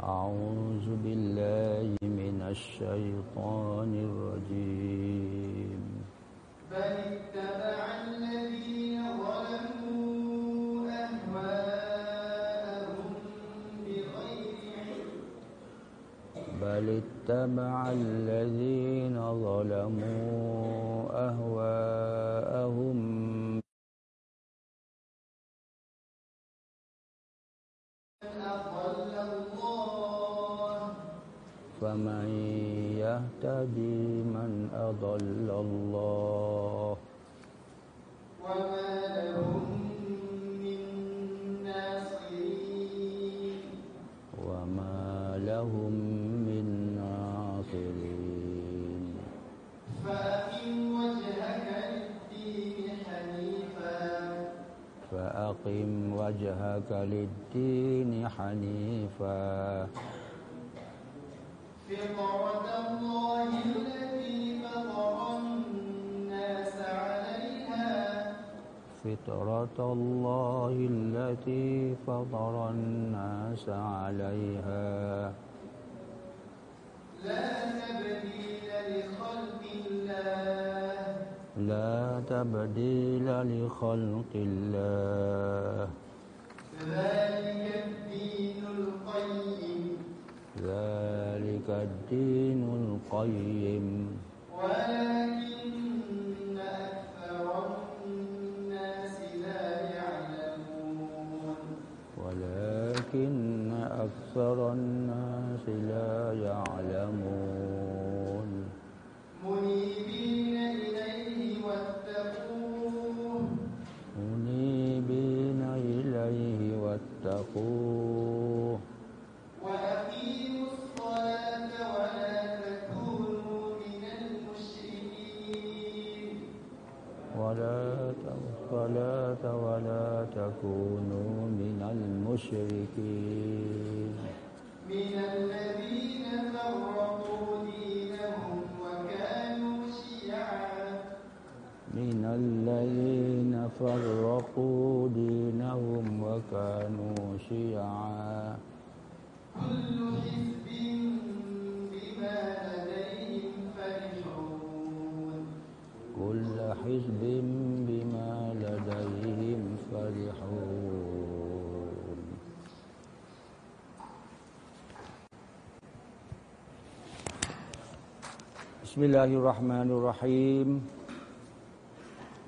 أعوذ بالله من الشيطان الرجيم. بل اتبع الذين ظلموا أهواءهم بغير علم بل اتبع الذين ظلموا أهواءهم الله. وما لهم من ناصرين. وما لهم من ناصرين. فأقم وجهك للدين حنيفا. فأقم وجهك للدين حنيفا. فطرة الله التي فطر فطرة الله التي فطر الناس عليها. لا تبديل لخلق الله. لا تبديل لخلق الله. ذلك الدين القيم. ذلك الدين القيم. ولكن أكثر الناس لا يعلمون. منيبين إليه واتقوه. منيبين إليه واتقوه. وأقيموا الصلاة ولا تكونوا من المشركين. ولا الصلاة ولا تكونوا من المشركين. من الذين فرقوا دينهم وكانوا شيعا. كل حزب بما لديهم فرحون. كل حزب بما لديهم فرحون. بسم الله الرحمن الرحيم.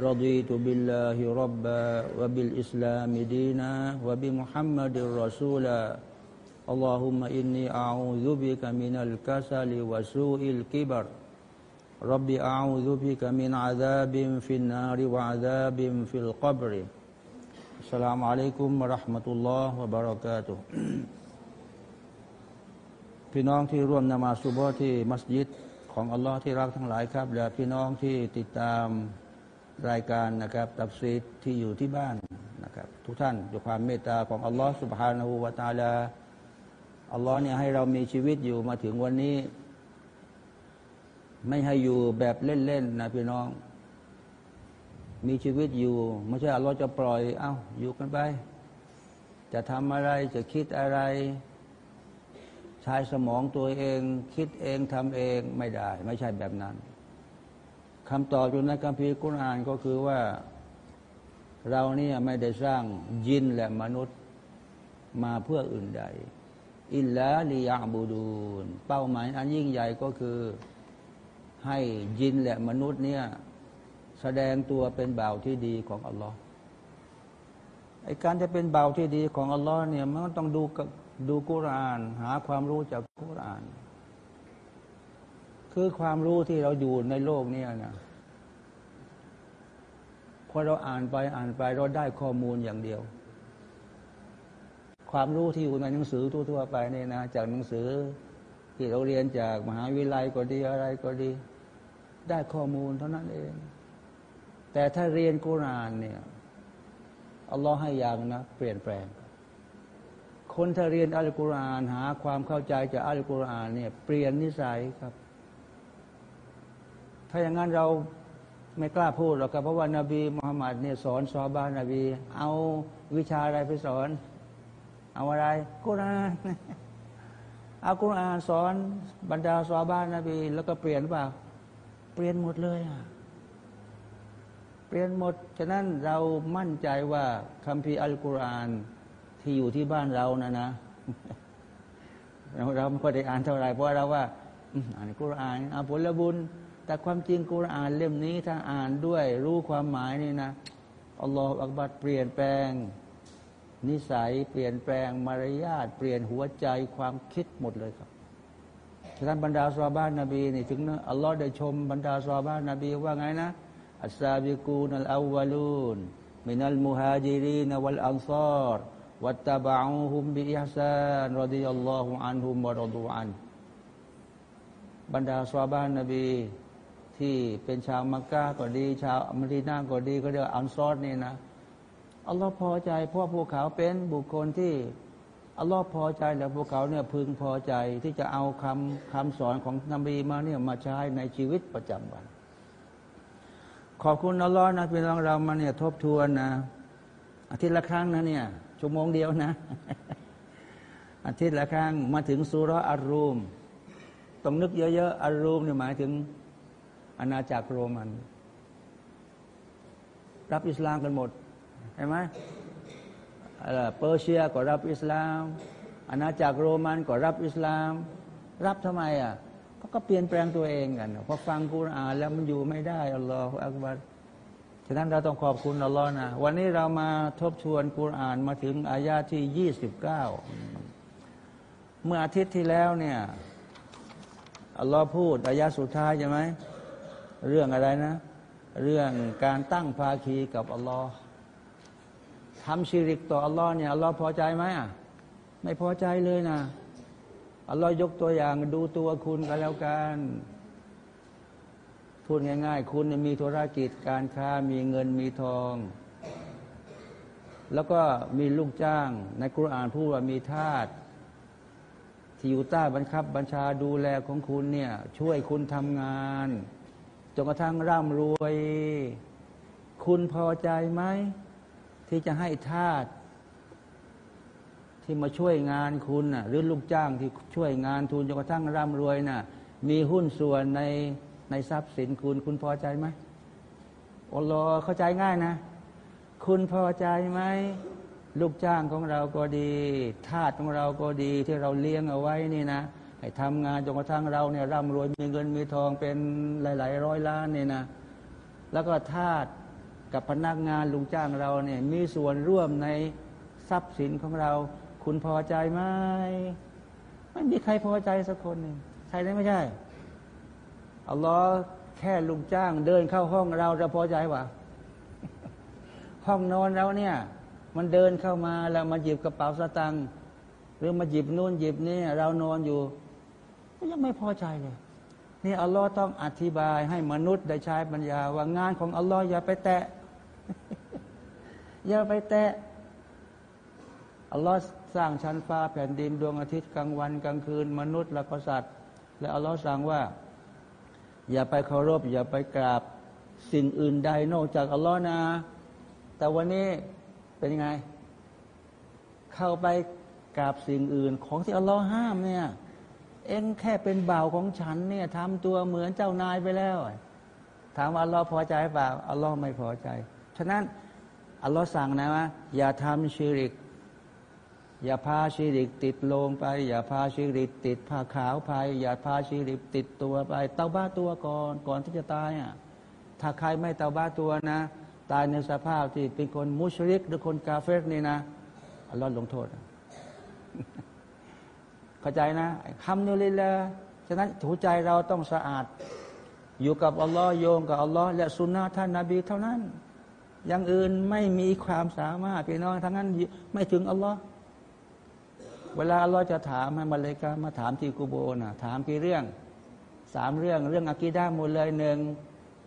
رضيت بالله ربا وبالإسلام دينا وبمحمد رسولا اللهم إني أعوذ بك من الكسل وسوء الكبر رب أعوذ بك من عذاب في النار وعذاب في القبر السلام عليكم ورحمة الله وبركاته พี่น้องที่ร่วมนมาสุบฮ์ที่มัสยิดของอัลลอฮ์ที่รักทั้งหลายครับ และพี่น้องที่ติดตาม รายการนะครับตับซีที่อยู่ที่บ้านนะครับทุกท่านด้วยความเมตตาของอัลลอฮฺสุบฮานาหูวาตาลาอัลลอฮ์เนี่ยให้เรามีชีวิตอยู่มาถึงวันนี้ ไม่ให้อยู่แบบเล่นๆนะพี่น้อง มีชีวิตอยู่ ไม่ใช่อัลลอฮ์จะปล่อย เอา้าอยู่กันไป จะทำอะไรจะคิดอะไรใช้สมองตัวเอง คิดเองทำเองไม่ได้ ไม่ใช่แบบนั้น คำตอบอยู่ในคัมภีร์กุรอานก็คือว่า เราเนี่ยไม่ได้สร้างยินและมนุษย์มาเพื่ออื่นใด อิลลาลิยาบูดูนเป้าหมายอันยิ่งใหญ่ก็คือ ให้ยินและมนุษย์เนี่ยแสดงตัวเป็นบ่าวที่ดีของอัลลอฮ์ไอการจะเป็นบ่าวที่ดีของอัลลอฮ์เนี่ยมันต้องดูดูกุราน หาความรู้จากกุราน คือความรู้ที่เราอยู่ในโลกเนี่ยนะพอเราอ่านไปอ่านไปเราได้ข้อมูลอย่างเดียว ความรู้ที่อยู่ในหนังสือทั่วๆไปเนี่ยนะ จากหนังสือที่เราเรียนจากมหาวิทยาลัยก็ดีอะไรก็ดี ได้ข้อมูลเท่านั้นเอง แต่ถ้าเรียนกุรานเนี่ยอัลลอฮ์ให้อย่างนะ เปลี่ยนแปลง คนถ้าเรียนอัลกุรอานหาความเข้าใจจากอัลกุรอานเนี่ย เปลี่ยนนิสัยครับ ถ้าอย่างนั้นเราไม่กล้าพูดหรอกครับเพราะว่านาบีมุฮัมมัดเนี่ยสอนซอบ้านนบี เอาวิชาอะไรไปสอน เอาอะไรกุรอานเอากุรอานสอนบรรดาซอบ้านนบี แล้วก็เปลี่ยนเปล่าเปลี่ยนหมดเลยอะเปลี่ยนหมด ฉะนั้นเรามั่นใจว่าคัมภีร์อัลกุรอานที่อยู่ที่บ้านเรานะนะ เราเราไม่ค่อยได้อ่านเท่าไหร่เพราะเราว่าอ่านกุรอานเอาผลบุญ แต่ความจริงกุรอานเล่มนี้ถ้าอ่านด้วย รู้ความหมายนี่นะอัลลอฮฺอักบัดเปลี่ยนแปลง นิสัย เปลี่ยนแปลงมารยาทเปลี่ยนหัวใจความคิดหมดเลยครับฉะนั้นบรรดาซาบ้านนบีนี่ถึงอัลลอฮ์ได้ชมบรรดาซาบ้านนบีว่าไงนะอัสซาบิกูนัลอาวลูนมินัลมุฮาจิรีนวัลอันซารวัตตบะอูฮุมบิอิฮซานรดิยัลลอฮุอันฮุมวะรดูอันบรรดาสวาบานนบี ที่เป็นชาวมักกะก็ดี ชาวมดีนาก็ดีก็เรียกอันซอดนี่นะอัลลอฮ์พอใจเพราะพวกเขาเป็นบุคคลที่อัลลอฮ์พอใจแล้วพวกเขาเนี่ยพึงพอใจที่จะเอาคำคำสอนของนบีมาเนี่ยมาใช้ในชีวิตประจำวัน ขอบคุณอัลลอฮ์นะพี่น้องเรามาเนี่ยทบทวนนะอาทิตย์ละครั้งนะเนี่ยชั่วโมงเดียวนะ อาทิตย์ละครั้งมาถึงสุรอารูม ต้องนึกเยอะๆอารูมเนี่ยหมายถึง อาณาจักรโรมัน รับอิสลามกันหมดเห็นไหมเปอร์เซียก็รับอิสลาม อาณาจักรโรมันก็รับอิสลาม รับทำไมอะเขาก็เปลี่ยนแปลงตัวเองกันพอฟังกุรอานแล้วมันอยู่ไม่ได้อัลลอฮฺอักบัรฉะนั้นเราต้องขอบคุณอัลลอฮ์นะ วันนี้เรามาทบทวนกุรอานมาถึงอายาที่ยี่สิบเก้าเมื่ออาทิตย์ที่แล้วเนี่ยอัลลอฮ์พูดอายาสุดท้ายใช่ไหม เรื่องอะไรนะ เรื่องการตั้งภาคีกับอัลลอฮ์ทำชีริกต่ออัลลอฮ์เนี่ยอัลลอฮ์พอใจไหมอะไม่พอใจเลยนะอัลลอฮ์ยกตัวอย่างดูตัวคุณกันแล้วกันพูดง่าย ๆ คุณมีธุรกิจการค้ามีเงินมีทอง แล้วก็มีลูกจ้าง ในกุรอานพูดว่ามีทาสที่อยู่ใต้บังคับบัญชาดูแลของคุณเนี่ย ช่วยคุณทำงาน จนกระทั่งร่ำรวย คุณพอใจไหม ที่จะให้ทาสที่มาช่วยงานคุณน่ะหรือลูกจ้างที่ช่วยงานทุนจนกระทั่งร่ำรวยน่ะ มีหุ้นส่วนในในทรัพย์สินคุณ คุณพอใจไหมอัลลอฮ์เข้าใจง่ายนะ คุณพอใจไหมลูกจ้างของเราก็ดี ทาสของเราก็ดีที่เราเลี้ยงเอาไว้นี่นะ ให้ทำงานจนกระทั่งเราเนี่ยร่ำรวยมีเงินมีทองเป็นหลาย ๆ ร้อยล้านเนี่ยนะ แล้วก็ทาสกับพนักงานลุงจ้างเราเนี่ยมีส่วนร่วมในทรัพย์สินของเรา คุณพอใจไหมไม่มีใครพอใจสักคนหนึ่งใช่ไหมไม่ใช่อัลลอฮ์แค่ลุงจ้าง เดินเข้าห้องเราจะพอใจวะห้องนอนเราเนี่ย มันเดินเข้ามาแล้วมาหยิบกระเป๋าสตังค์หรือมาหยิบนู่นหยิบนี่เรานอนอยู่ ก็ยังไม่พอใจเลยนี่อัลลอฮ์ต้องอธิบายให้มนุษย์ได้ใช้ปัญญา ว่างานของอัลลอฮ์อย่าไปแตะ อย่าไปแตะอัลลอฮ์สร้างชั้นฟ้าแผ่นดินดวงอาทิตย์กลางวันกลางคืน มนุษย์และก็สัตว์และอัลลอฮ์สั่งว่า อย่าไปเคารพ อย่าไปกราบสิ่งอื่นใดนอกจากอัลลอฮ์นะ แต่วันนี้เป็นยังไง เข้าไปกราบสิ่งอื่นของที่อัลลอฮ์ห้ามเนี่ย เองแค่เป็นบ่าวของฉันเนี่ยทำตัวเหมือนเจ้านายไปแล้ว ถามว่าอัลลอฮ์พอใจเปล่าอัลลอฮ์ไม่พอใจ ฉะนั้นอัลลอฮ์สั่งนะว่าอย่าทำชีริก อย่าพาชีริกติดโลงไป อย่าพาชีริกติดผ้าขาวไป อย่าพาชีริกติดตัวไป เตาบ้าตัวก่อนก่อนที่จะตายอะถ้าใครไม่เตาบ้าตัวนะ ตายในสภาพที่เป็นคนมุชริกหรือคนกาเฟรนี่นะอัลลอฮ์ลงโทษ เข้าใจนะคำนี้เลยละฉะนั้นหัวใจเราต้องสะอาด อยู่กับอัลลอฮ์โยงกับอัลลอฮ์และสุนนะท่านนาบีเท่านั้น อย่างอื่นไม่มีความสามารถพี่น้องทั้งนั้นไม่ถึงอัลลอฮ์เวลาอัลลอฮ์จะถามให้มาเลยกามาถามที่กูโบนะถามกี่เรื่องสามเรื่องเรื่องอะกีดาหมดเลยหนึ่ง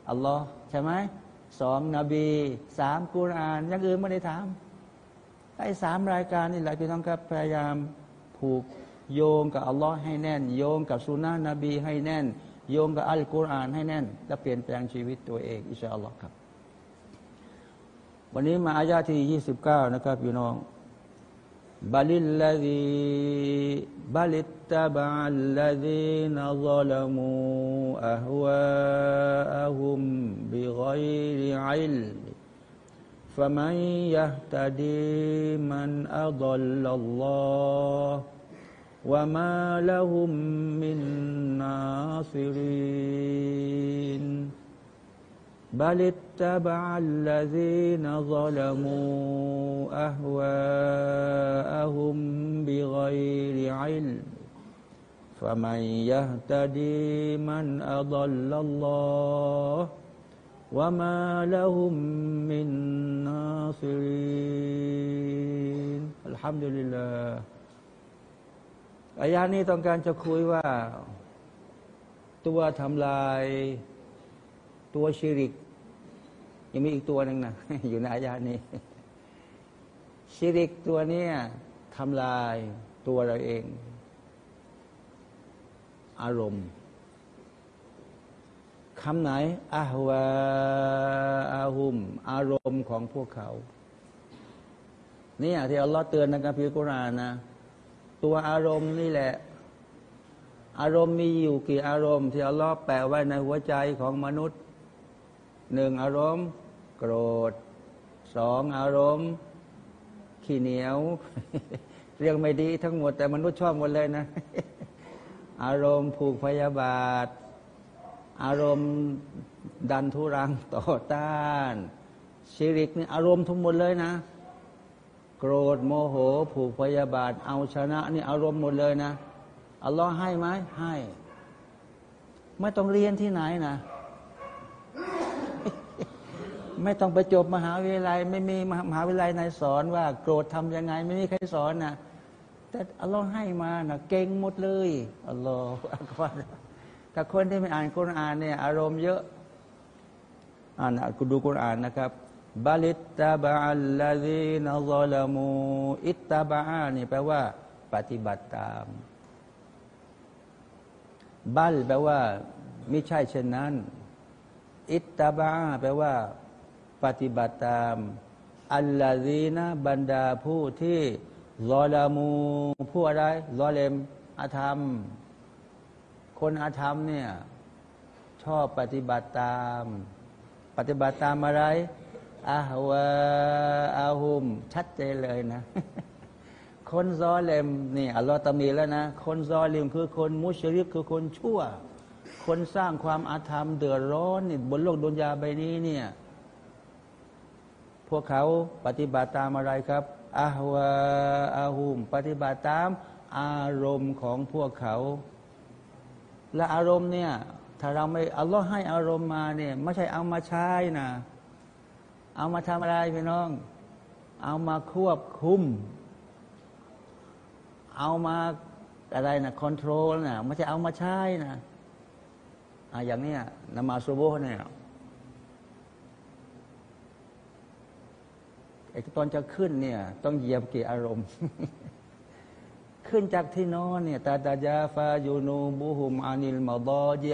อัลลอฮ์ใช่ไหมสองนบีสามกุรอานอย่างอื่นไม่ได้ถามไอ้สามรายการนี่แหละพี่น้องครับพยายามผูก โยงกับอัลลอฮ์ให้แน่น โยงกับสุนนะนบีให้แน่น โยงกับอัลกุรอานให้แน่น และเปลี่ยนแปลงชีวิตตัวเองอิชาอัลลอฮ์ครับ วันนี้มาอายาที่ยี่สิบเก้านะครับพี่น้องบาลิลลาดีบาลิตตาบาลลาดีนัลลามูอัฮวาอัฮุมบิกอยริอิลฟะมันยะตดีมันอัลลอฮ์ وما لهم من ناصرين بل اتبع الذين ظلموا أهواءهم بغير علم فمن يهتدي من أضل الله وما لهم من ناصرين الحمد لله อายานี้ต้องการจะคุยว่าตัวทำลายตัวชิริก ยังมีอีกตัวหนึ่งนะอยู่ในอายานี้ชิริกตัวนี้ทำลายตัวเราเอง อารมณ์คำไหนอาฮวาอาหุม อารมณ์ของพวกเขาเนี่ยที่อัลลอฮ์เตือนในกัมภีร์กุรานนะ ตัวอารมณ์นี่แหละ อารมณ์มีอยู่กี่อารมณ์ที่อัลลอฮ์แปะไว้ในหัวใจของมนุษย์หนึ่งอารมณ์ โกรธสองอารมณ์ขี้เหนียว เรื่องไม่ดีทั้งหมดแต่มนุษย์ชอบหมดเลยนะ อารมณ์ผูกพยาบาท อารมณ์ดันทุรังต่อต้าน ชิริกนี่อารมณ์ทั้งหมดเลยนะ โกรธโมโห ผูกพยาบาท เอาชนะ นี่อารมณ์หมดเลยนะอัลลอฮ์ให้ไหมให้ ไม่ต้องเรียนที่ไหนนะ ไม่ต้องไปจบมหาวิทยาลัย ไม่มีมหาวิทยาลัยไหนสอนว่า โกรธทำยังไง ไม่มีใครสอนนะแต่อัลลอฮ์ให้มานะเก่งหมดเลยอัลลอฮ์อักบารถ้าคนที่ไม่อ่านกุรอานเนี่ย อารมณ์เยอะอ่านกูดูกุรอานนะครับ บาลิตตาบะอัลลาดีนซอลามูอิตตาบะนี่แปลว่า ปฏิบัติตามบัลแปลว่าไม่ใช่เช่นนั้น อิตตาบะแปลว่า ปฏิบัติตาม อัลลาดีนะบรรดาผู้ที่รอลามูผู้อะไรรอเลมอาธรรม คนอาธรรมเนี่ย ชอบปฏิบัติตาม ปฏิบัติตามอะไร อาฮวาอาหุม ชัดเจนเลยนะ คนซอเลมนี่อัลลอฮ์ตมีแล้วนะ คนซอเลมคือคนมุชริกคือคนชั่ว คนสร้างความอาธรรมเดือดร้อนนี่บนโลกดุนยาใบนี้เนี่ย พวกเขาปฏิบัติตามอะไรครับอาฮวาอาหุม ปฏิบัติตามอารมณ์ของพวกเขา และอารมณ์เนี่ย ถ้าเราไม่อัลลอฮ์ให้อารมณ์มาเนี่ย ไม่ใช่เอามาใช้นะ เอามาทำอะไรพี่น้อง เอามาควบคุม เอามาอะไรนะคอนโทรลนะไม่ใช่เอามาใช้นะอะอย่างนี้นมาซูโบเนี่ยไอ้ตอนจะขึ้นเนี่ย ต้องเหยียบกี่อารมณ์ ขึ้นจากที่นอนเนี่ยตาตาจาฟายูนูบูฮุมอานิลมาบอเจ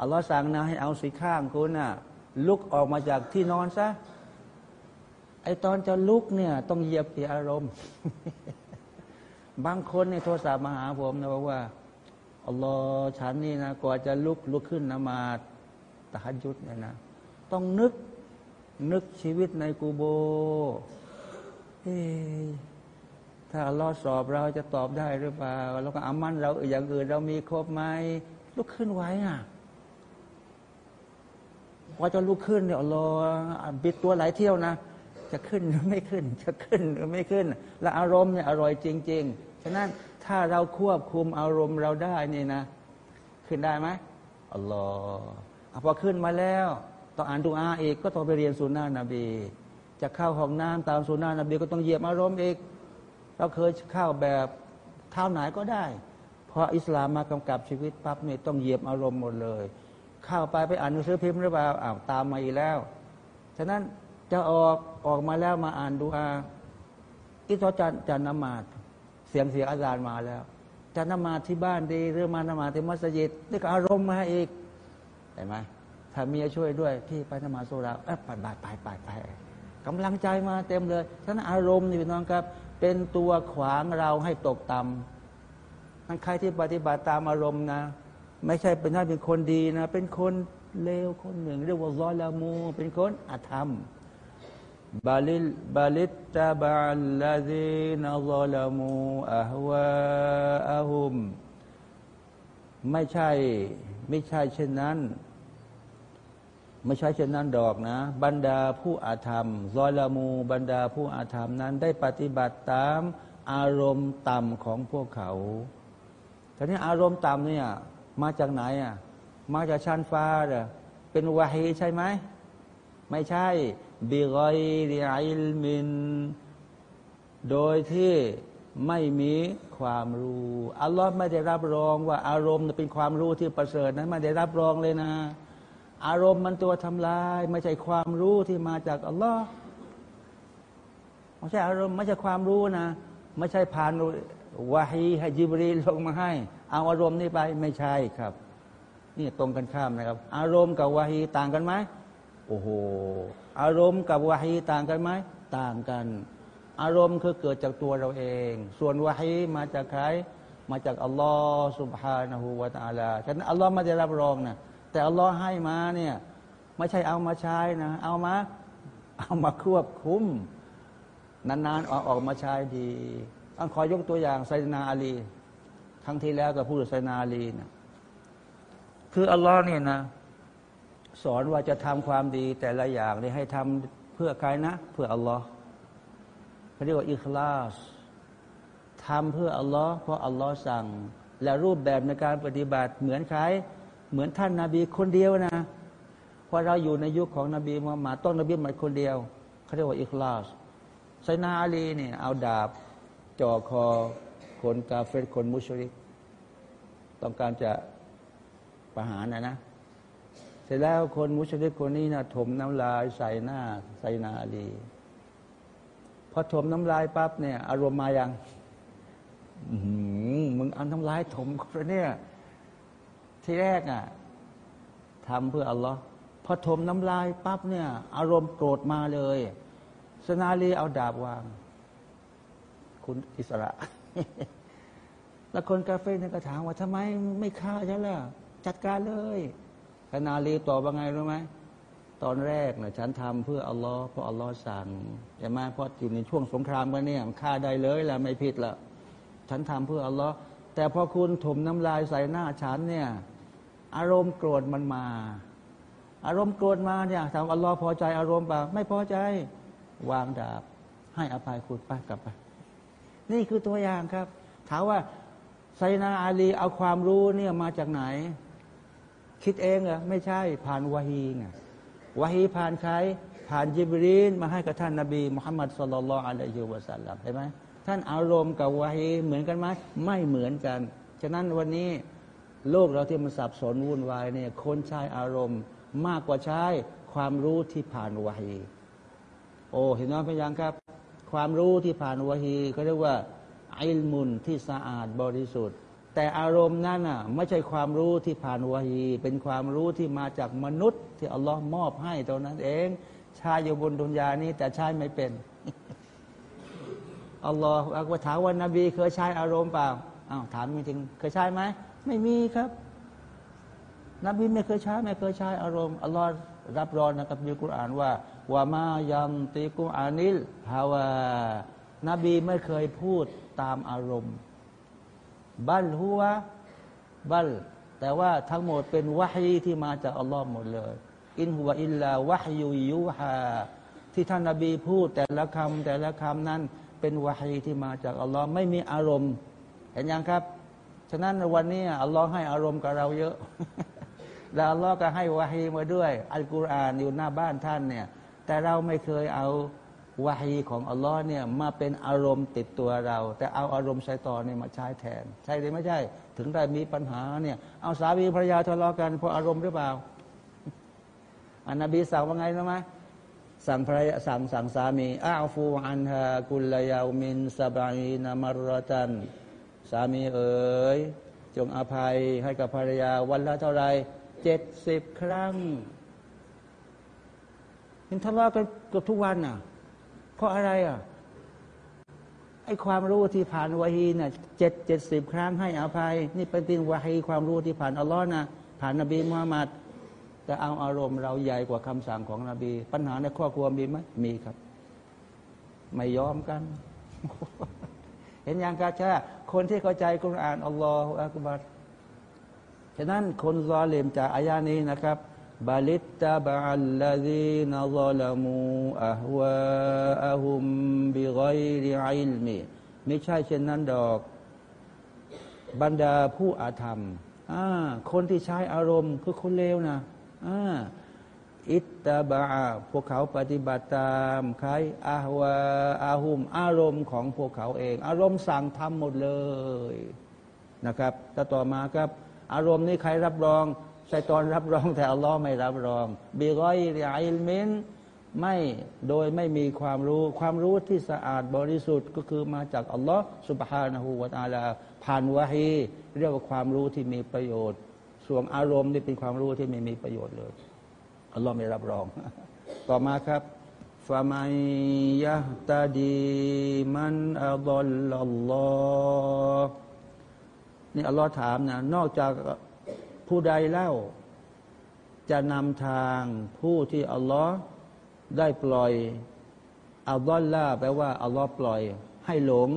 อัลลอฮ์สั่งนะให้เอาสีข้างคุณน่ะลุกออกมาจากที่นอนซะ ไอตอนจะลุกเนี่ย ต้องเหยียบกี่อารมณ์ บางคนในโทรศัพท์มาหาผมนะบอกว่าอัลลอฮ์ฉันนี่นะกว่าจะลุกลุกขึ้นนมาตะฮัดยุดเนี่ยนะ ต้องนึกนึกชีวิตในกูโบเฮ้ทถ้าอัลลอฮ์สอบเราจะตอบได้หรือเปล่า แล้วก็อามันเราอย่างอื่นเรามีครบไหมลุกขึ้นไว้อะพอจะลุกขึ้นเนี่ยอัลลอฮ์บิดตัวหลายเที่ยวนะ จะขึ้นหรือไม่ขึ้น จะขึ้นหรือไม่ขึ้น และอารมณ์เนี่ยอร่อยจริง ๆ ฉะนั้นถ้าเราควบคุมอารมณ์เราได้นี่นะ ขึ้นได้ไหมอัลลอฮ์พอขึ้นมาแล้วต้องอ่านดูอาอีกก็ต้องไปเรียนสุนนะนบี จะเข้าห้องน้ำตามสุนนะนบีก็ต้องเหยียบอารมณ์อีกเราเคยเข้าแบบเท้าไหนก็ได้เพราะอิสลามมากำกับชีวิตปั๊บเนี่ยต้องเหยียบอารมณ์หมดเลย เข้าไปไปอ่านหนังสือพิมพ์หรือเปล่าอ้าวตามมาอีกแล้ว ฉะนั้น จะออกออกมาแล้วมาอ่านดูอาอิทอจันจันนมาดเสียงเสียงอาจารย์มาแล้วจะนนมาที่บ้านดีหรือมานมาที่มัสยิดนี่ก็อารมณ์มาอีกเห็นไหมถ้าเมียช่วยด้วยพี่ไปนมาสุราเอ๊ะไปไปไปไปไปกำลังใจมาเต็มเลยฉะนั้นอารมณ์นี่พี่น้องครับ เป็นตัวขวางเราให้ตกต่ำมันใครที่ปฏิบัติตามอารมณ์นะ ไม่ใช่เป็นน่าเป็นคนดีนะ เป็นคนเลวคนหนึ่ง เรียกว่าซอลามู เป็นคนอาธรรม บาลิลบาลิตตาบัลลาดีนซอลามูอะฮวาอะฮุม ไม่ใช่ ไม่ใช่เช่นนั้น ไม่ใช่เช่นนั้นดอกนะ บรรดาผู้อาธรรมซอลามู บรรดาผู้อาธรรมนั้น ได้ปฏิบัติตามอารมณ์ต่ำของพวกเขาทีนี้อารมณ์ต่ำเนี่ย มาจากไหนอะ มาจากชั้นฟ้าเหรอเป็นวาฮีใช่ไหม ไม่ใช่ บิกอยริอิลมิน โดยที่ไม่มีความรู้ อัลลอฮ์ไม่ได้รับรองว่าอารมณ์เป็นความรู้ที่ประเสริฐนะไม่ได้รับรองเลยนะ อารมณ์มันตัวทำลาย ไม่ใช่ความรู้ที่มาจากอัลลอฮ์ไม่ใช่อารมณ์ไม่ใช่ความรู้นะ ไม่ใช่ผ่านวาฮีให้จิบรีลงมาให้ เอาอารมณ์นี้ไปไม่ใช่ครับ นี่ตรงกันข้ามนะครับ อารมณ์กับวาฮีต่างกันไหม โอ้โหอารมณ์กับวาฮีต่างกันไหมต่างกัน อารมณ์คือเกิดจากตัวเราเอง ส่วนวาฮีมาจากใคร มาจากอัลลอฮ์ سبحانه และ تعالى ฉะนั้นอัลลอฮ์ไม่ได้รับรองนะแต่อัลลอฮ์ให้มาเนี่ย ไม่ใช่เอามาใช้นะ เอามา เอามาควบคุม นานๆออกออกมาใช้ดีอันขอยกตัวอย่างไซนาอาลี ครั้งที่แล้วก็พูดไซนาอาลีนะคืออัลลอฮ์เนี่ยนะ สอนว่าจะทำความดีแต่ละอย่างนี่ให้ทำเพื่อใครนะ เพื่ออัลลอฮ์เขาเรียกว่าอิคลาสทำเพื่ออัลลอฮ์เพราะอัลลอฮ์สั่ง และรูปแบบในการปฏิบัติเหมือนใครเหมือนท่านนาบีคนเดียวนะเพราะเราอยู่ในยุคของนบีมุฮัมมัดต้องนบีมุฮัมมัดคนเดียวเขาเรียกว่าอิคลาสไซนาอาลีเนี่ยเอาดาบจ่อคอคนกาเฟรคนมุชริก ต้องการจะประหารนะนะ เสร็จแล้วคนมุชริกคนนี้นะถมน้ำลายใส่หน้าใส่นาลีพอถมน้ำลายปั๊บเนี่ยอารมณ์มายังมึงเอาน้ำลายถมคนเนี่ยที่แรกอะทำเพื่ออัลลอฮ์พอถมน้ำลายปั๊บเนี่ย อารมณ์โกรธมาเลยสนาลีเอาดาบวาง คุณอิสระ แล้วคนกาเฟ่เนี่ยก็ถามว่าทำไมไม่ฆ่าฉันล่ะ จัดการเลย สนาลีตอบว่าไงรู้ไหมตอนแรกเนี่ยฉันทำเพื่ออัลลอฮ์เพราะอัลลอฮ์สั่งใช่ไหมเพราะอยู่ในช่วงสงครามกันเนี่ยฆ่าได้เลยแหละไม่ผิดละฉันทำเพื่ออัลลอฮ์แต่พอคุณถมน้ำลายใส่หน้าฉันเนี่ย อารมณ์โกรธมันมา อารมณ์โกรธมาเนี่ยถามอัลลอฮ์พอใจอารมณ์ป่าไม่พอใจวางดาบ ให้อภัยคุณไปกลับไปนี่คือตัวอย่างครับถามว่าไซนาอาลีเอาความรู้เนี่ยมาจากไหน คิดเองเหรอไม่ใช่ผ่านวะฮีไงวะฮีผ่านใครผ่านยิบรีนมาให้กับท่านนาบีมุฮัมมัดสุลลัลอะลัยฮิวะสัลลัมเห็นไหมท่านอารมณ์กับวะฮีเหมือนกันไหมไม่เหมือนกัน ฉะนั้นวันนี้โลกเราที่มันสับสนวุ่นวายเนี่ยคนใช้อารมณ์มากกว่าใช้ความรู้ที่ผ่านวะฮีโอ้เห็นน้องพยังครับ ความรู้ที่ผ่านวะฮีเขาเรียกว่า อิลมุนที่สะอาดบริสุทธิ์ แต่อารมณ์นั้นน่ะไม่ใช่ความรู้ที่ผ่านวะฮีเป็นความรู้ที่มาจากมนุษย์ ที่อัลลอฮ์มอบให้เท่านั้นเองใช้อยู่บนดุนยานี้ แต่ใช้ไม่เป็นอัลลอฮ์อักบถามว่านบี เคยใช้อารมณ์เปล่าอ้าวถามจริงเคยใช้ไหมไม่มีครับ นบีไม่เคยใช้ไม่เคยใช้อารมณ์อัลลอฮ์รับรองนะครับในกุรอานว่าวามายัมติกุอานิลฮาวานบีไม่เคยพูดตามอารมณ์ บัลหัวบัลแต่ว่าทั้งหมดเป็นวะฮีที่มาจากอัลลอฮ์หมดเลย อินหัวอิลลาวะฮยูยูฮาที่ท่านนาบีพูดแต่ละคำแต่ละคำนั้น เป็นวะฮีที่มาจากอัลลอฮ์ไม่มีอารมณ์ เห็นยังครับ ฉะนั้นวันนี้อัลลอฮ์ให้อารมณ์กับเราเยอะ แล้วอัลลอฮ์ก็ให้วะฮีมาด้วย อัลกุรอานอยู่หน้าบ้านท่านเนี่ย แต่เราไม่เคยเอา วะฮีของอัลลอฮ์เนี่ยมาเป็นอารมณ์ติดตัวเรา แต่เอาอารมณ์ชัยตอนเนี่ยมาใช้แทน ใช่หรือไม่ใช่ ถึงได้มีปัญหาเนี่ยเอาสามีภรรยาทะเลาะกันเพราะอารมณ์หรือเปล่าอันนบีสั่งว่าไงรู้ไหมสั่งภรรยาสั่งสั่งสามีอาฟูอันฮากุลยามินสบายนามารจัน สามีเอ๋ยจงอภัยให้กับภรรยาวันละเท่าไรเจ็ดสิบครั้งยังทะเลาะกันเกือบทุกวันน่ะ เพราะอะไรอะไอความรู้ที่ผ่านวะฮีเนี่ยเจ็ดเจ็ดสิบครั้งให้อภัย นี่เป็นเป็นวะฮีความรู้ที่ผ่านอัลลอฮ์นะผ่านนบีมุฮัมมัดแต่เอาอารมณ์เราใหญ่กว่าคำสั่งของนบี ปัญหาในครอบครัวมีไหมมีครับ ไม่ยอมกัน เห็นอย่างกาชาคนที่เข้าใจกุรอานอัลลอฮฺอักบัรฉะนั้นคนรอเลมจากอายานี้นะครับ บาลิตตาบะอัลลดีนซาลามูอะฮวาอะฮุมบิไกริอิลมีไม่ใช่เช่นนั้นดอก บรรดาผู้อาธรรมคนที่ใช้อารมณ์คือคนเลวนะอิตตาบะพวกเขาปฏิบัติตามใครอาวาอาหุม อารมณ์ของพวกเขาเอง อารมณ์สั่งทำหมดเลยนะครับ แต่ต่อมาครับ อารมณ์นี้ใครรับรอง ใช่ตอนรับรองแต่อัลลอฮ์ไม่รับรองบีร้อยริอิลมินไม่โดยไม่มีความรู้ความรู้ที่สะอาดบริสุทธิ์ก็คือมาจากอัลลอฮ์สุบฮานะฮูวาตาลาผ่านวะฮีเรียกว่าความรู้ที่มีประโยชน์ ส่วนอารมณ์นี่เป็นความรู้ที่ไม่มีประโยชน์เลยอัลลอฮ์ไม่รับรอง ต่อมาครับฟามัยยะตาดีมันอัลลอฮ์นี่อัลลอฮ์ถามนะนอกจาก ผู้ใดเล่า จะนำทางผู้ที่อัลลอฮ์ได้ปล่อยอัลลอฮ์ล่าแปลว่าอัลลอฮ์ปล่อย ให้หลง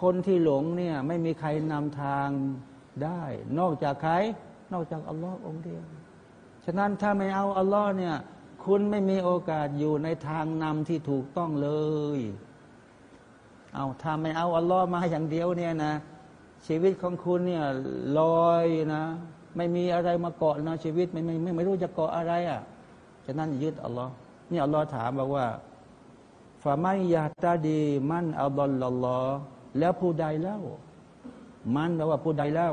คนที่หลงเนี่ย ไม่มีใครนำทางได้ นอกจากใคร นอกจากอัลลอฮ์องเดียว ฉะนั้นถ้าไม่เอาอัลลอฮ์เนี่ย คุณไม่มีโอกาสอยู่ในทางนำที่ถูกต้องเลย เอาถ้าไม่เอาอัลลอฮ์มาอย่างเดียวเนี่ยนะ ชีวิตของคุณเนี่ยลอยนะ ไม่มีอะไรมาเกาะนะชีวิตไม่ไม่ไม่ไม่รู้จะเกาะอะไรอะฉะนั้นยึดอัลลอฮ์นี่อัลลอฮ์ถามบอกว่าฟาไม่ยาตาดีมันอัลลอฮ์ลอแล้วผู้ใดเล่า มันแปลว่าผู้ใดเล่า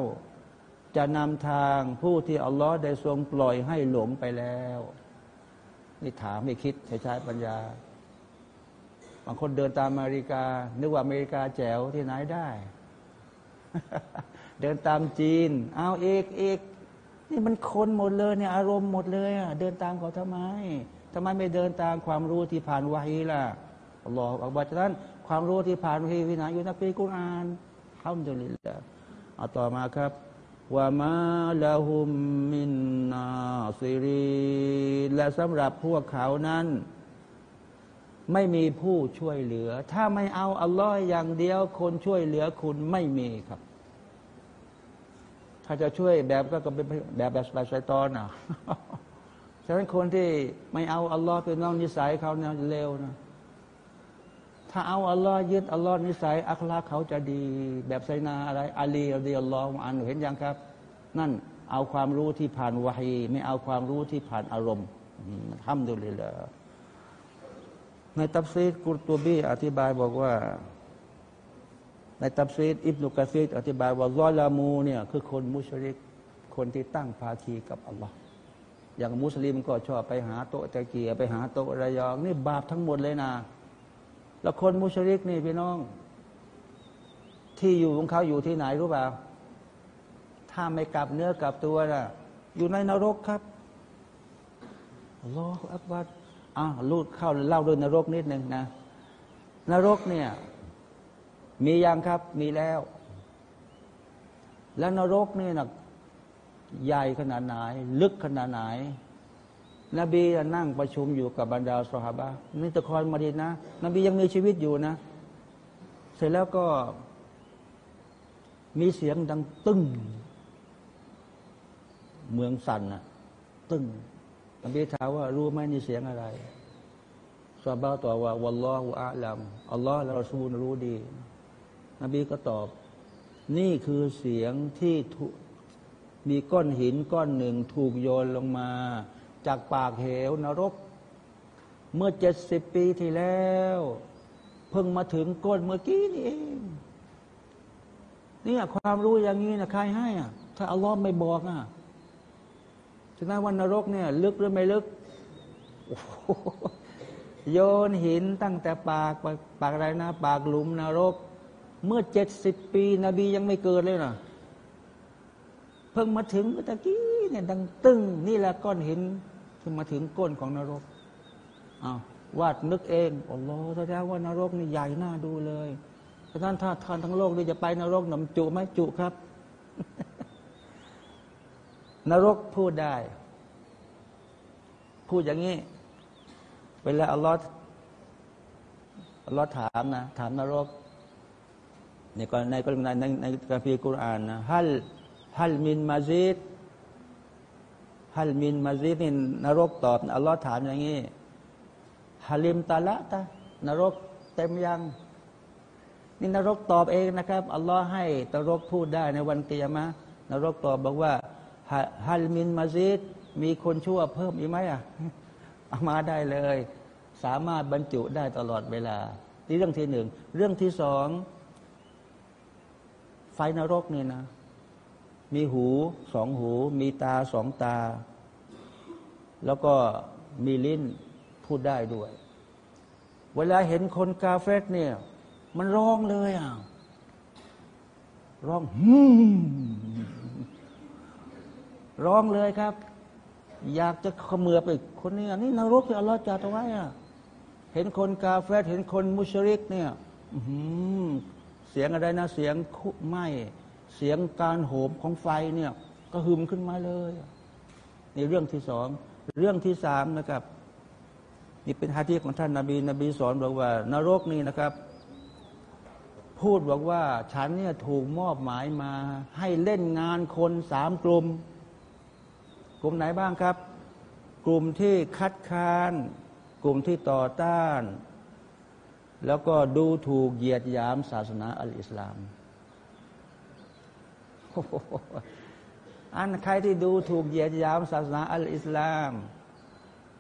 จะนำทางผู้ที่อัลลอฮ์ได้ทรงปล่อยให้หลงไปแล้วนี่ถามไม่คิดใช้ใช้ปัญญา บางคนเดินตามอเมริกา นึกว่าอเมริกาแจ๋วที่ไหนได้ เดินตามจีน เอาเอกเอกนี่มันคนหมดเลยเนี่ยอารมณ์หมดเลยอะเดินตามเขาทำไมทำไมไม่เดินตามความรู้ที่ผ่านวาฮีล่ะอัลลอฮฺอักบารฉะนั้นความรู้ที่ผ่านวาฮีวินาอยู่ในปีกุรอานเข้าดุลิลละเอาต่อมาครับว่ามาละหุมมินนาซิรีและสำหรับพวกเขานั้น ไม่มีผู้ช่วยเหลือ ถ้าไม่เอาอัลลอฮ์อย่างเดียว คนช่วยเหลือคุณไม่มีครับ ถ้าจะช่วยแบบก็เป็นแบบแบบแบบชัยฏอนอะฉะนั้นคนที่ไม่เอาอัลลอฮ์เป็นน้องนิสัยเขาเนี่ยเลวนะถ้าเอาอัลลอฮ์ยึดอัลลอฮ์นิสัย อัคลากเขาจะดี แบบسيدنا อะไรอาลี رضي الله عنهเห็นยังครับ นั่นเอาความรู้ที่ผ่านวะฮีไม่เอาความรู้ที่ผ่านอารมณ์ทำดูเลยละ ในตัฟซีรกุรตูบีอธิบายบอกว่า ในตับซีดอิบนุกะซีดอธิบายว่าลอลามูเนี่ยคือคนมุชริก คนที่ตั้งภาคีกับอัลลอฮ์อย่างมุสลิมก็ชอบไปหาโต๊ะตะเกียไปหาโต๊ะระยอง นี่บาปทั้งหมดเลยนะ แล้วคนมุชริกนี่พี่น้อง ที่อยู่ของเขาอยู่ที่ไหนรู้เปล่า ถ้าไม่กลับเนื้อกลับตัวนะอยู่ในนรกครับอัลลอฮฺอักบัด อะลูดเข้าเล่าเรื่องนรกนิดหนึ่งนะ นรกเนี่ย มียังครับ มีแล้ว แล้วนรกนี่นะใหญ่ขนาดไหน ลึกขนาดไหน นบีนั่งประชุมอยู่กับบรรดาสหาบะนี่ตะคอนมาดีนะ นบียังมีชีวิตอยู่นะ เสร็จแล้วก็ มีเสียงดังตึ้ง เมืองสั่นนะตึ้ง นบีถามว่ารู้ไหมนี่เสียงอะไรสาบาตอบว่าวัลลอฮุอาลัมอัลลอฮ์และรอซูลรู้ดี นบีก็ตอบ นี่คือเสียงที่มีก้อนหินก้อนหนึ่งถูกโยนลงมา จากปากเหวนรก เมื่อเจ็ดสิบปีที่แล้ว เพิ่งมาถึงก้นเมื่อกี้นี่เองนี่ความรู้อย่างนี้นะใครให้อะถ้าอัลลอฮ์ไม่บอกอะ ฉะนั้นวันนรกเนี่ยลึกหรือไม่ลึกโยนหินตั้งแต่ปากปากอะไรนะ ปากหลุมนรก เมื่อเจ็ดสิบปี นบียังไม่เกิดเลยนะเพิ่งมาถึงเมื่อกี้เนี่ยดังตึ้งนี่แหละก้อนหินที่มาถึงก้นของนรกอ้าววาดนึกเองอัลลอฮ์แสดงว่านรกนี่ใหญ่น่าดูเลยฉะนั้นถ้าทานทั้งโลกนี่จะไปนรกหนำจุไหมจุครับ นรกพูดได้ พูดอย่างนี้ เวลาอัลลอฮ์อัลลอฮ์ถามนะ ถามนรกในกรในกรณีในในกัมภีกุรอานนะฮัลฮัลมินมาซิดฮัลมินมาซิดนี่นรกตอบอัลลอฮ์ถามอย่างนี้ฮาลิมตาละตานรกเต็มยัง นี่นรกตอบเองนะครับอัลลอฮ์ให้นรกพูดได้ในวันเตียมะนรกตอบบอกว่า ฮัลมินมาซิดมีคนชั่วเพิ่มอีกไหมอะเอามาได้เลย สามารถบรรจุได้ตลอดเวลา นี่เรื่องที่หนึ่ง เรื่องที่สอง ไฟนรกนี่นะ มีหูสองหู มีตาสองตา แล้วก็มีลิ้นพูดได้ด้วย เวลาเห็นคนกาเฟสเนี่ย มันร้องเลยอะร้องฮึม ร้องเลยครับ อยากจะขมือไปคนนี้นี่นรกที่อัลลอฮ์จัดเอาไว้อะเห็นคนกาเฟตเห็นคนมุชริกเนี่ยเสียงอะไรนะ เสียงคุไหมเสียงการโหมของไฟเนี่ย ก็หึมขึ้นมาเลยในเรื่องที่สองเรื่องที่สามนะครับ นี่เป็นฮะดีของท่านนาบีนบีสอนบอกว่า นรกนี่นะครับ พูดบอกว่า ฉันเนี่ยถูกมอบหมายมา ให้เล่นงานคนสามกลุ่ม กลุ่มไหนบ้างครับ กลุ่มที่คัดค้าน กลุ่มที่ต่อต้าน แล้วก็ดูถูกเหยียดหยามศาสนาอัลอิสลามอันใครที่ดูถูกเหยียดหยามศาสนาอัลอิสลาม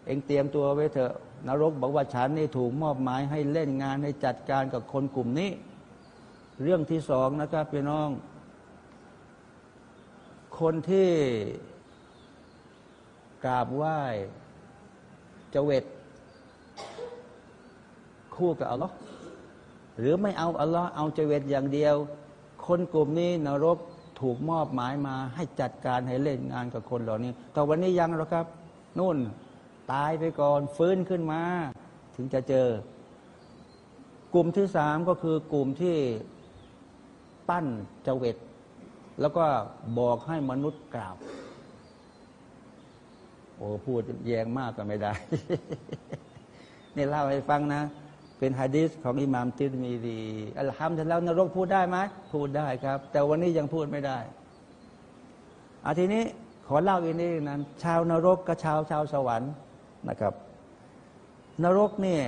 เองเตรียมตัวไว้เถอะ นรกบอกว่าฉันนี่ถูกมอบหมายให้เล่นงานให้จัดการกับคนกลุ่มนี้ เรื่องที่สองนะครับพี่น้อง คนที่ กราบไหว้เจเวตคู่กับอัลลอฮ์หรือไม่เอาอัลลอฮ์เอาเจเวตอย่างเดียว คนกลุ่มนี้นรกถูกมอบหมายมาให้จัดการให้เล่นงานกับคนเหล่านี้ แต่วันนี้ยังหรอครับ นู่นตายไปก่อนฟื้นขึ้นมา ถึงจะเจอ กลุ่มที่สามก็คือกลุ่มที่ปั้นเจเวตแล้วก็บอกให้มนุษย์กราบ โอ้พูดแยงมากก็ไม่ได้ นี่เล่าให้ฟังนะ เป็นฮะดิษของอิหม่ามติดมีดีอัลฮัมดุลิลแล้วนรกพูดได้ไหมพูดได้ครับ แต่วันนี้ยังพูดไม่ได้อาทีนี้ขอเล่าอีกนิดนั้น ชาวนรกกับชาวชาวสวรรค์นะครับ นรกเนี่ย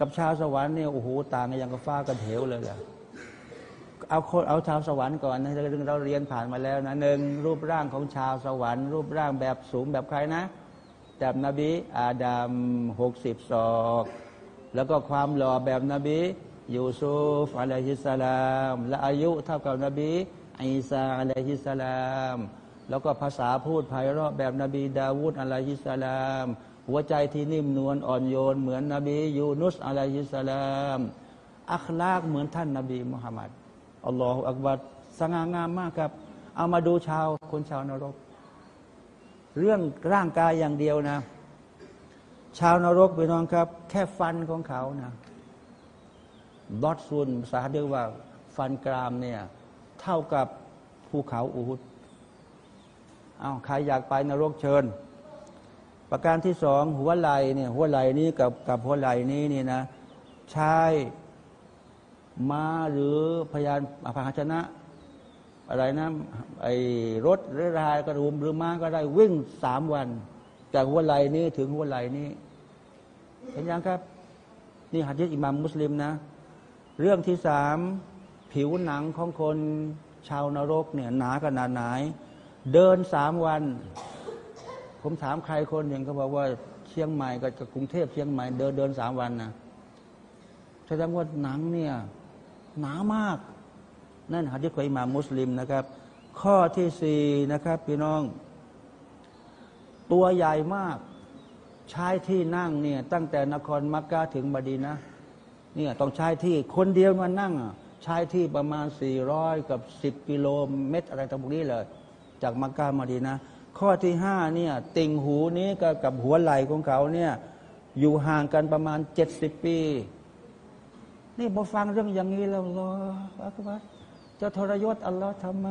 กับชาวสวรรค์เนี่ยโอ้โหต่างกันอย่างกับฟ้ากับเหวเลยล่ะเอาคนเอาชาวสวรรค์ก่อนนะเราเรียนผ่านมาแล้วนะหนึ่งรูปร่างของชาวสวรรค์ รูปร่างแบบสูงแบบใครนะ แบบนบีอาดัมหกสิบศอก แล้วก็ความหล่อแบบนบียูซุฟอะลัยฮิสสลามและอายุเท่ากับนบีอิสาอะลัยฮิสสลาม แล้วก็ภาษาพูดไพเราะแบบนบีดาวูดอะลัยฮิสสลาม หัวใจที่นิ่มนวลอ่อนโยน เหมือนนบียูนุสอะลัยฮิสสลามอัคลากเหมือนท่านนบีมุฮัมมัดอัลลอฮฺอักบัดสง่างามมากครับ เอามาดูชาวคนชาวนรก เรื่องร่างกายอย่างเดียวนะ ชาวนรกไปน้องครับ แค่ฟันของเขานะบอดซุนภาษาเรียกว่า ฟันกรามเนี่ย เท่ากับภูเขาอูดเอาใครอยากไปนรกเชิญ ประการที่สองหัวไหล่เนี่ยหัวไหล่นี้กับกับหัวไหล่นี้นี่นะใช้มาหรือพยานภาชนะ อะไรนะไอ้รถหรือรายกระดุมหรือม้าก็ได้วิ่งสามวัน จากหัวไหล่นี้ถึงหัวไหล่นี้ เห็นยังครับ นี่หัดยิษอิหมามมุสลิมนะ เรื่องที่สามผิวหนังของคนชาวนรกเนี่ยหนาขนาดไหนเดินสามวัน ผมถามใครคนหนึ่งเขาบอกว่าเชียงใหม่กับกรุงเทพเชียงใหม่เดินเดินสามวันนะแสดงว่าหนังเนี่ยหนามาก นั่นหัดยิษของอิหมามมุสลิมนะครับ ข้อที่สี่นะครับ พี่น้อง ตัวใหญ่มาก ใช้ที่นั่งเนี่ย ตั้งแต่นครมักกะถึงบดีนะเนี่ยต้องใช้ที่คนเดียวมานั่งใช้ที่ประมาณ 400 กับ 10 กิโลเมตร อะไรต่างพวกนี้เลย จากมักกะมาดีนะ ข้อที่ห้าเนี่ยติ่งหูนี้กับกับหัวไหล่ของเขาเนี่ยอยู่ห่างกันประมาณ 70 ปี นี่พอฟังเรื่องอย่างนี้แล้วالله أكبر จะทรยศอัลลอฮ์ทำไม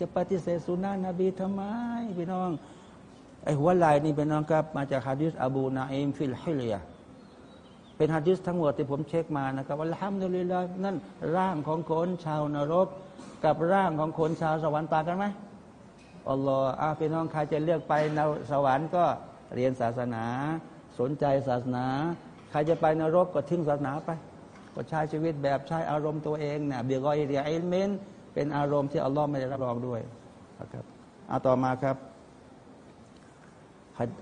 จะปฏิเสธซุนนะฮ์นบีทำไมพี่น้องไอ้หัวไหล่นี่เป็นน้องครับ มาจากฮะดิษอบูนุอัยม์ في الحليةเป็นฮะดิษทั้งหมดที่ผมเช็คมานะครับว่าالحمد لله นั่นร่างของคนชาวนรก กับร่างของคนชาวสวรรค์ต่างกันไหมอัลลอฮ์อาพี่น้องใครจะเลือกไปในสวรรค์ก็เรียนศาสนา สนใจศาสนา ใครจะไปนรกก็ทิ้งศาสนาไป ก็ใช้ชีวิตแบบใช้อารมณ์ตัวเองเนี่ยเบียกอยเรียอิลเมนเป็นอารมณ์ที่อัลลอฮ์ไม่ได้รับรองด้วยนะครับเอาต่อมาครับ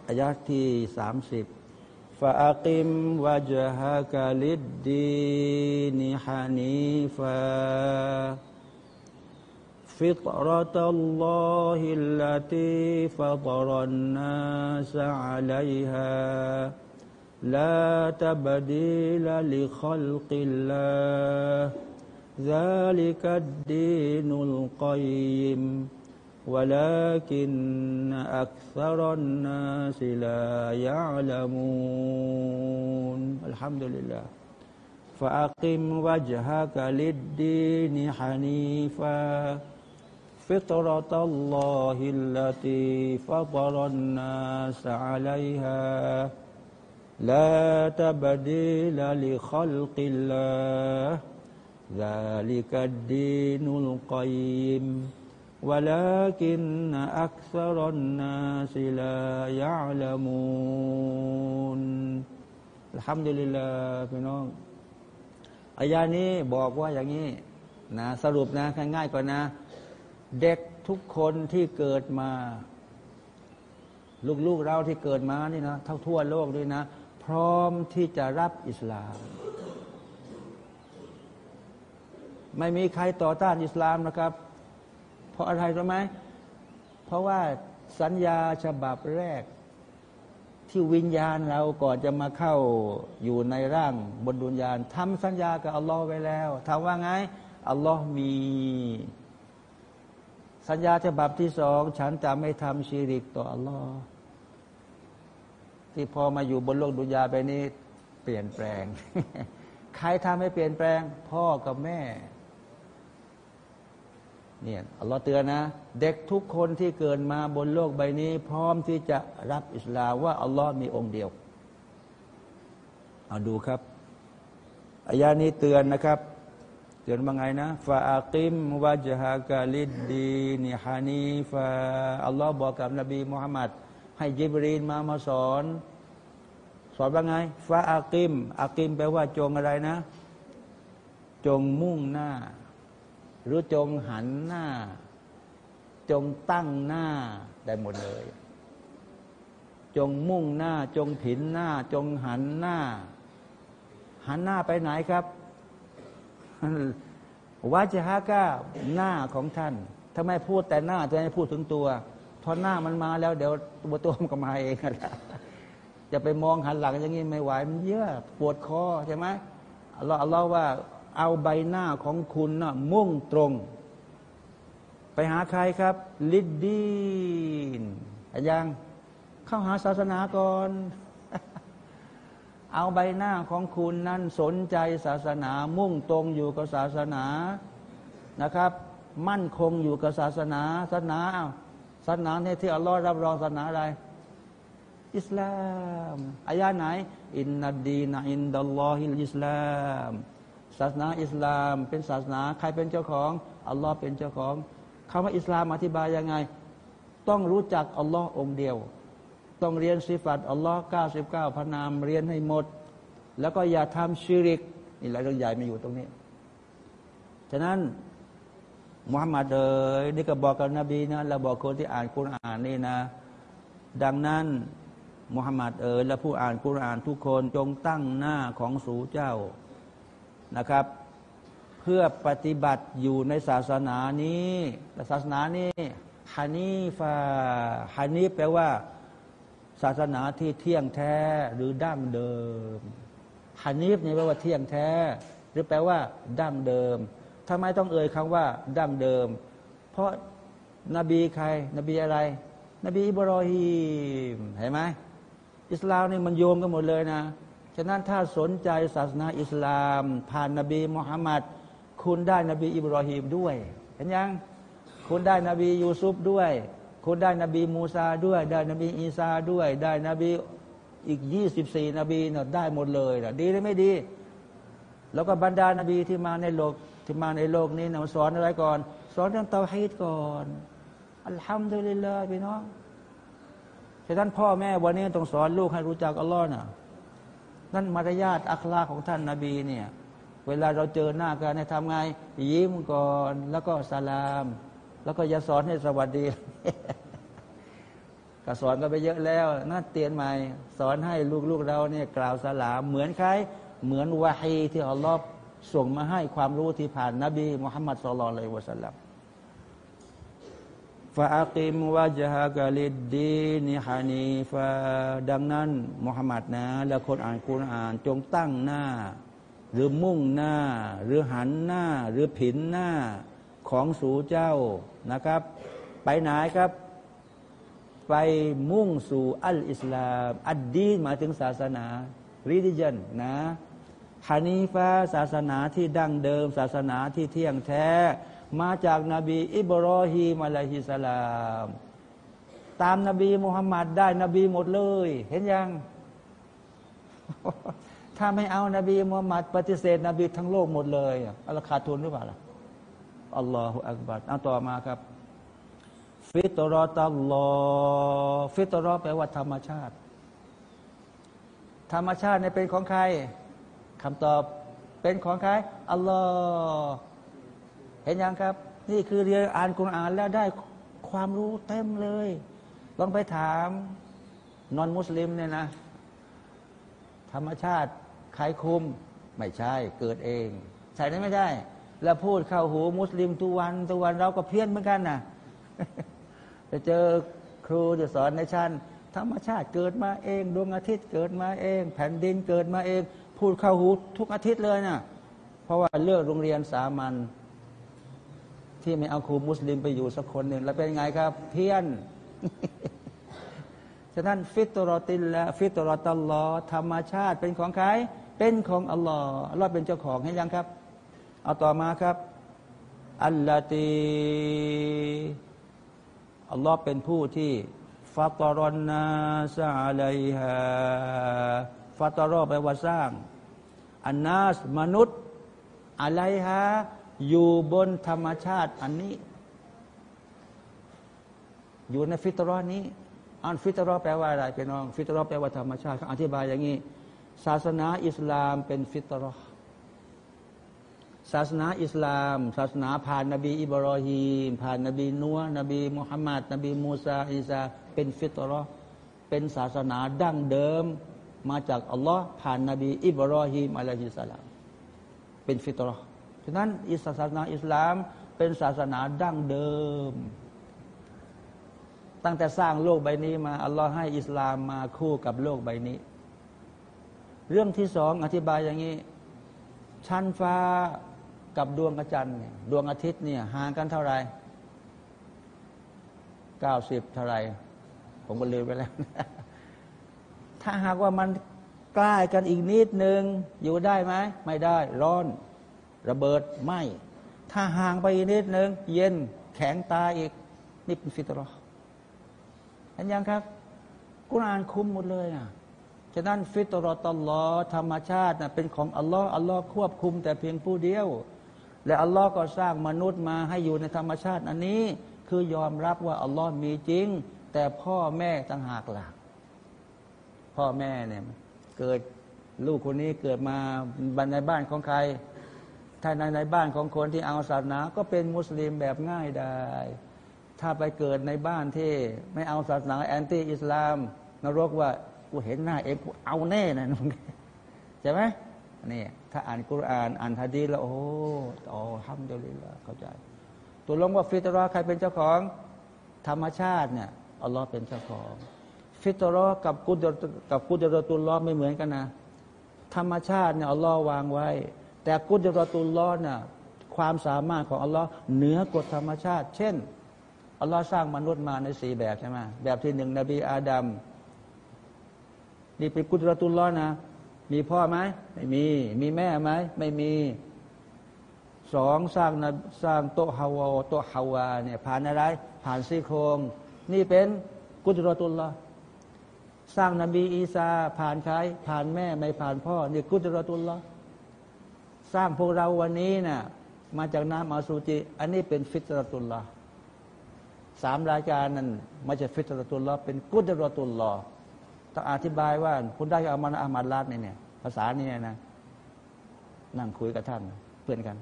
อายะที่สามสิบฟาอักิมวะจฮะกาลิดดีนิฮานีฟา فطرة الله التي فطر الناس عليها لا تبديل لخلق الله. ذلك الدين القيم. ولكن أكثر الناس لا يعلمون. الحمد لله. فأقم وجهك للدين حنيفا. فطرة الله التي فطر الناس عليها. لا تبديل لخلق الله ذلك الدين القيم ولكن أكثر الناس لا يعلمون الحمد لله พี่น้องอายานี้บอกว่าอย่างนี้นะสรุปนะง่ายๆก่อนนะ เด็กทุกคนที่เกิดมา ลูกๆเราที่เกิดมานี่นะทั้งทั่วโลกด้วยนะ พร้อมที่จะรับอิสลาม ไม่มีใครต่อต้านอิสลามนะครับ เพราะอะไรรู้ไหมเพราะว่าสัญญาฉบับแรก ที่วิญญาณเราก่อนจะมาเข้าอยู่ในร่างบนดุนญาณทำสัญญากับอัลลอฮ์ไว้แล้วถามว่าไงอัลลอฮ์มีสัญญาฉบับที่สอง ฉันจะไม่ทำชีริกต่ออัลลอฮ์ ที่พอมาอยู่บนโลกดุนยาไปนี้ เปลี่ยนแปลง ใครทำให้เปลี่ยนแปลง พ่อกับแม่ เนี่ยอัลลอฮ์เตือนนะ เด็กทุกคนที่เกิดมาบนโลกใบนี้ พร้อมที่จะรับอิสลามว่าอัลลอฮ์มีองค์เดียว เอาดูครับอายานี้เตือนนะครับ เตือนว่าไงนะฟาอักิมวะจฮากาลิดดีนิฮานีฟาอัลลอฮ์บอกกับนบีมุฮัมมัด ให้ยิบรีนมามาสอน สอนว่าไงฟาอักิมอักิมแปลว่าจงอะไรนะ จงมุ่งหน้า หรือจงหันหน้า จงตั้งหน้าได้หมดเลย จงมุ่งหน้า จงผินหน้า จงหันหน้า หันหน้าไปไหนครับวาจฮาก้าหน้าของท่านถ้าไมพูดแต่หน้าจะไมพูดถึงตัว พอหน้ามันมาแล้วเดี๋ยวตัวตัวมันก็มาเองละจะไปมองหันหลังอย่างนี้ไม่ไหวมันเยอะปวดคอใช่ไหมเราเราว่าเอาใบหน้าของคุณนะมุ่งตรง ไปหาใครครับ ลิดดีนยังเข้าหาศาสนาก่อน เอาใบหน้าของคุณนั้นสนใจศาสนา มุ่งตรงอยู่กับศาสนานะครับ มั่นคงอยู่กับศาสนาศาสนา ศาสนาเนี่ยที่อัลลอฮ์รับรองศาสนาอะไร อิสลามอายาไหน إن الدين عند الله الإسلامศาสนาอิสลามเป็นศาสนาใครเป็นเจ้าของอัลลอฮ์เป็นเจ้าของคำว่าอิสลามอธิบายยังไง ต้องรู้จักอัลลอฮ์องค์เดียว ต้องเรียนสิฟัตอัลลอฮ์99 พระนามเรียนให้หมด แล้วก็อย่าทำชิริกนี่หลายเรื่องใหญ่มาอยู่ตรงนี้ ฉะนั้น มุฮัมมัดเอ๋ยนี่ก็บอกกับนบีนะเราบอกคนที่อ่านคุรอานนี่นะ ดังนั้นมุฮัมมัดเอ๋ยและผู้อ่านคุรอานทุกคนจงตั้งหน้าของสูเจ้านะครับ เพื่อปฏิบัติอยู่ในศาสนานี้ศาสนานี้ฮานีฟาฮานีแปลว่า ศาสนาที่เที่ยงแท้หรือดั้งเดิมฮานีฟนี่แปลว่าเที่ยงแท้ หรือแปลว่าดั้งเดิม ทำไมต้องเอ่ยคำว่าดั้งเดิม เพราะนบีใคร นบีอะไร นบีอิบรอฮีมเห็นไหมอิสลามนี่มันโยงกันหมดเลยนะฉะนั้นถ้าสนใจศาสนาอิสลาม ผ่านนบีมุฮัมมัดคุณได้นบีอิบรอฮีมด้วย เห็นยัง คุณได้นบียูซุฟด้วย คุณได้นบีมูซาด้วย ได้นบีอีซาด้วย ได้นบีอีกยี่สิบสี่นบีเนาะได้หมดเลยนะดีหรือไม่ดี แล้วก็บรรดานบีที่มาในโลก ที่มาในโลกนี้นะสอนอะไรก่อน สอนเรื่องเตาฮีดก่อน อัลฮัมดุลิลลาห์พี่น้องฉะนั้นพ่อแม่วันนี้ต้องสอนลูกให้รู้จักอัลลอฮ์นะนั่นมารยาทอัคลาของท่านนาบีเนี่ย เวลาเราเจอหน้ากันให้ทำไง ยิ้มก่อน แล้วก็สลาม แล้วก็อย่าสอนให้สวัสดีก็สอนกันไปเยอะแล้วน่าเตียนใหม่ สอนให้ลูกๆเราเนี่ยกล่าวสลาม เหมือนใคร เหมือนวาฮีที่อัลลอฮ์ ส่งมาให้ความรู้ที่ผ่านนบีมุฮัมมัดสุลลัลวะสัลลัมฟาอักิมวะจฮะกะลิดดีนิฮานีฟาดังนั้นมุฮัมมัดนะ และคนอ่านคุรอานจงตั้งหน้า หรือมุ่งหน้า หรือหันหน้า หรือผินหน้าของสู่เจ้านะครับ ไปไหนครับ ไปมุ่งสู่อัลอิสลาม อัดดีนมายถึงศาสนาริดิจันนะ ฮานีฟาศาสนาที่ดั้งเดิม ศาสนาที่เที่ยงแท้ มาจากนาบี อิบรอฮีมอะลัยฮิสลาม ตามนาบีมุฮัมมัดได้นบีหมดเลย เห็นยัง ถ้าไม่เอานาบีมุฮัมมัดปฏิเสธนบีทั้งโลกหมดเลยอัลขาดทุนหรือเปล่าล่ะอัลลอฮฺอักบัดเอาต่อมาครับ ฟิตรอตัลลอฟิตรอแปลว่าธรรมชาติ ธรรมชาติในเป็นของใคร คำตอบเป็นของใครอัลลอฮ์เห็นยังครับ นี่คือเรียนอ่านกุรอานแล้วได้ความรู้เต็มเลย ลองไปถามนอนมุสลิมเนี่ยนะ ธรรมชาติใครคุม ไม่ใช่เกิดเองใช่ไหมไม่ได้ แล้วพูดเข้าหูมุสลิมทุกวันทุกวันเราก็เพี้ยนเหมือนกันนะจะเจอครูจะสอนในชั้นธรรมชาติเกิดมาเอง ดวงอาทิตย์เกิดมาเอง แผ่นดินเกิดมาเอง พูดเข้าหูทุกอาทิตย์เลยนะเพราะว่าเลือกโรงเรียนสามัญที่ไม่เอาครูมุสลิมไปอยู่สักคนหนึ่งแล้วเป็นไงครับ เพี้ยนฉะนั้นฟิตรอติลละฟิตรอตัลลอธรรมชาติเป็นของใครเป็นของอัลลอฮ์อัลลอฮ์เป็นเจ้าของให้ยังครับ เอาต่อมาครับ อัลลอตีอัลลอฮ์เป็นผู้ที่ฟัตรอนนาซาอะลัยฮาฟัตรอแปลว่าสร้าง อันนาสมนุษย์ อะไรฮะ อยู่บนธรรมชาติอันนี้ อยู่ในฟิตรอนี้ อันฟิตรอแปลว่าอะไรพี่น้อง ฟิตรอแปลว่าธรรมชาติเขาอธิบายอย่างนี้ ศาสนาอิสลามเป็นฟิตรอศาสนาอิสลาม ศาสนาผ่านนบีอิบรอฮีมผ่านนบีนัวห์นบีมุฮัมมัดนบีมูซาอิสาเป็นฟิตรอเป็นศาสนาดั้งเดิม มาจากอัลลอฮ์ผ่านนบี อิบรอฮีมعليه السلامเป็นฟิตรอฉะนั้นอิสศาสนาอิสลามเป็นศาสนาดั้งเดิม ตั้งแต่สร้างโลกใบนี้มา อัลลอฮ์ให้อิสลามมาคู่กับโลกใบนี้ เรื่องที่สองอธิบายอย่างนี้ ชั้นฟ้ากับดวงอาจันทร์ดวงอาทิตย์เนี่ยห่างกันเท่าไหร่เก้าสิบเท่าไหร่ผมก็ลืมไปแล้ว ถ้าหากว่ามันใกล้กันอีกนิดหนึ่งอยู่ได้ไหมไม่ได้ ร้อน ระเบิดไหมถ้าห่างไปอีกนิดหนึ่งเย็นแข็งตายอีก นี่เป็นฟิตรอเห็นยังครับกุรอานคุมหมดเลยอะฉะนั้นฟิตรอตลอธรรมชาตินะเป็นของอัลลอฮ์อัลลอฮ์ควบคุมแต่เพียงผู้เดียว และอัลลอฮ์ก็สร้างมนุษย์มาให้อยู่ในธรรมชาติอันนี้ คือยอมรับว่าอัลลอฮ์มีจริง แต่พ่อแม่ต่างหากหลัก พ่อแม่เนี่ย เกิดลูกคนนี้เกิดมาบันในบ้านของใคร ถ้าในในบ้านของคนที่เอาศาสนา ก็เป็นมุสลิมแบบง่ายได้ ถ้าไปเกิดในบ้านที่ไม่เอาศาสนาแอนตี้อิสลาม นรกว่ากูเห็นหน้าเองกูเอาแน่นะมึงใช่ไหมนี่ถ้าอ่านกุรอานอ่านฮะดีแล้วโอ้โอ้ฮัมดุลิลละเข้าใจ ตัวลงว่าฟิตรอใครเป็นเจ้าของ ธรรมชาติเนี่ยอัลลอฮ์เป็นเจ้าของ ฟิตรอกับกุดกับกุดรตุลลอไม่เหมือนกันนะ ธรรมชาติเนี่ยอัลลอฮ์วางไว้ แต่กุดรตุลลอเนี่ยความสามารถของอัลลอฮ์เหนือกฎธรรมชาติ เช่นอัลลอฮ์สร้างมนุษย์มาในสี่แบบใช่ไหมแบบที่หนึ่งนบีอาดัมนี่เป็นกุดรตุลลอนะ มีพ่อไหมไม่มี มีแม่ไหมไม่มีสองสร้างนะสร้างโตฮาวโตฮาวาเนี่ยผ่านอะไร ผ่านซี่โครง นี่เป็นกุดรตุลลอฮ์ สร้างนบีอีสาผ่านใครผ่านแม่ไม่ผ่านพ่อนี่กุดรตุลลอสร้างพวกเราวันนี้นะ่ะมาจากน้ำอาสูจิ อันนี้เป็นฟิตรตุลลอสามรายการนั้นไม่ใช่ฟิตรตุลลอเป็นกุดรตุลลอต้องอธิบายว่าคุณได้เอามันอามัดลาดเนี่ยภาษานี่นะนั่งคุยกับท่านเพื่อนกัน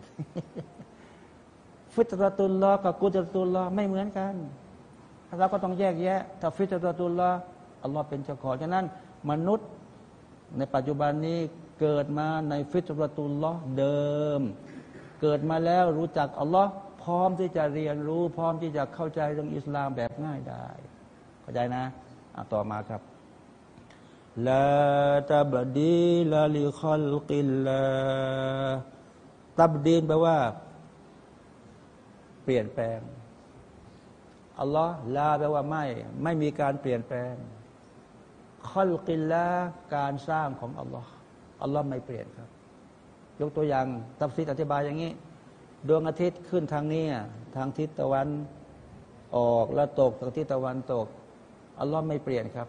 ฟิตรตุลลอกับกุดรตุลลอไม่เหมือนกันเราก็ต้องแยกแยะถ้าฟิตรตุลลอ อัลลอฮ์เป็นเจ้าของฉะนั้น มนุษย์ในปัจจุบันนี้เกิดมาในฟิตรตุลลอฮ์เดิม เกิดมาแล้วรู้จักอัลลอฮ์พร้อมที่จะเรียนรู้ พร้อมที่จะเข้าใจเรื่องอิสลามแบบง่ายได้เข้าใจนะต่อมาครับلا تبديل لخلق الله تبديل แปลว่า เปลี่ยนแปลงอัลลอฮ์لا แปลว่าไม่ ไม่มีการเปลี่ยนแปลง خلق اللهการสร้างของอัลลอฮ์อัลลอฮ์ไม่เปลี่ยนครับ ยกตัวอย่างตัฟซีรอธิบายอย่างนี้ ดวงอาทิตย์ขึ้นทางนี้ ทางทิศตะวันออกแล้วตกทางทิศตะวันตก อัลลอฮ์ไม่เปลี่ยนครับ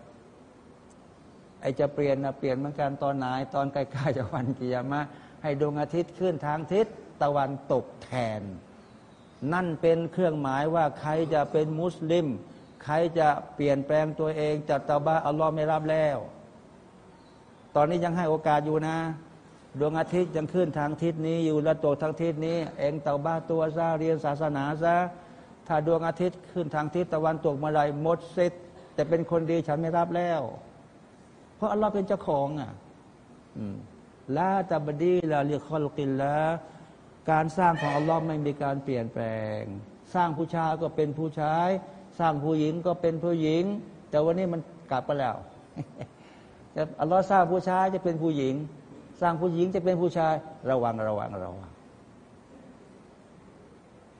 ไอจะเปลี่ยนนะเปลี่ยนเหมือนกันตอนไหนตอนใกล้ๆจะวันกิยามะให้ดวงอาทิตย์ขึ้นทางทิศตะวันตกแทน นั่นเป็นเครื่องหมายว่าใครจะเป็นมุสลิม ใครจะเปลี่ยนแปลงตัวเองจัดตาบ้าอัลลอฮ์ไม่รับแล้ว ตอนนี้ยังให้โอกาสอยู่นะ ดวงอาทิตย์ยังขึ้นทางทิศนี้อยู่และตกทางทิศนี้ เองเตาบ้าตัวซะเรียนศาสนาซะถ้าดวงอาทิตย์ขึ้นทางทิศตะวันตกเมื่อไรหมดสิทธิ์แต่เป็นคนดีฉันไม่รับแล้ว เพราะอัลลอฮ์เป็นเจ้าของอะลาตบดีลาเรียกคอลกินละการสร้างของอัลลอฮ์ไม่มีการเปลี่ยนแปลง สร้างผู้ชายก็เป็นผู้ชาย ร้างผู้หญิงก็เป็นผู้หญิง แต่วันนี้มันกลับไปแล้วจะอัลลอฮ์สร้างผู้ชายจะเป็นผู้หญิง สร้างผู้หญิงจะเป็นผู้ชายระวังระวังระวัง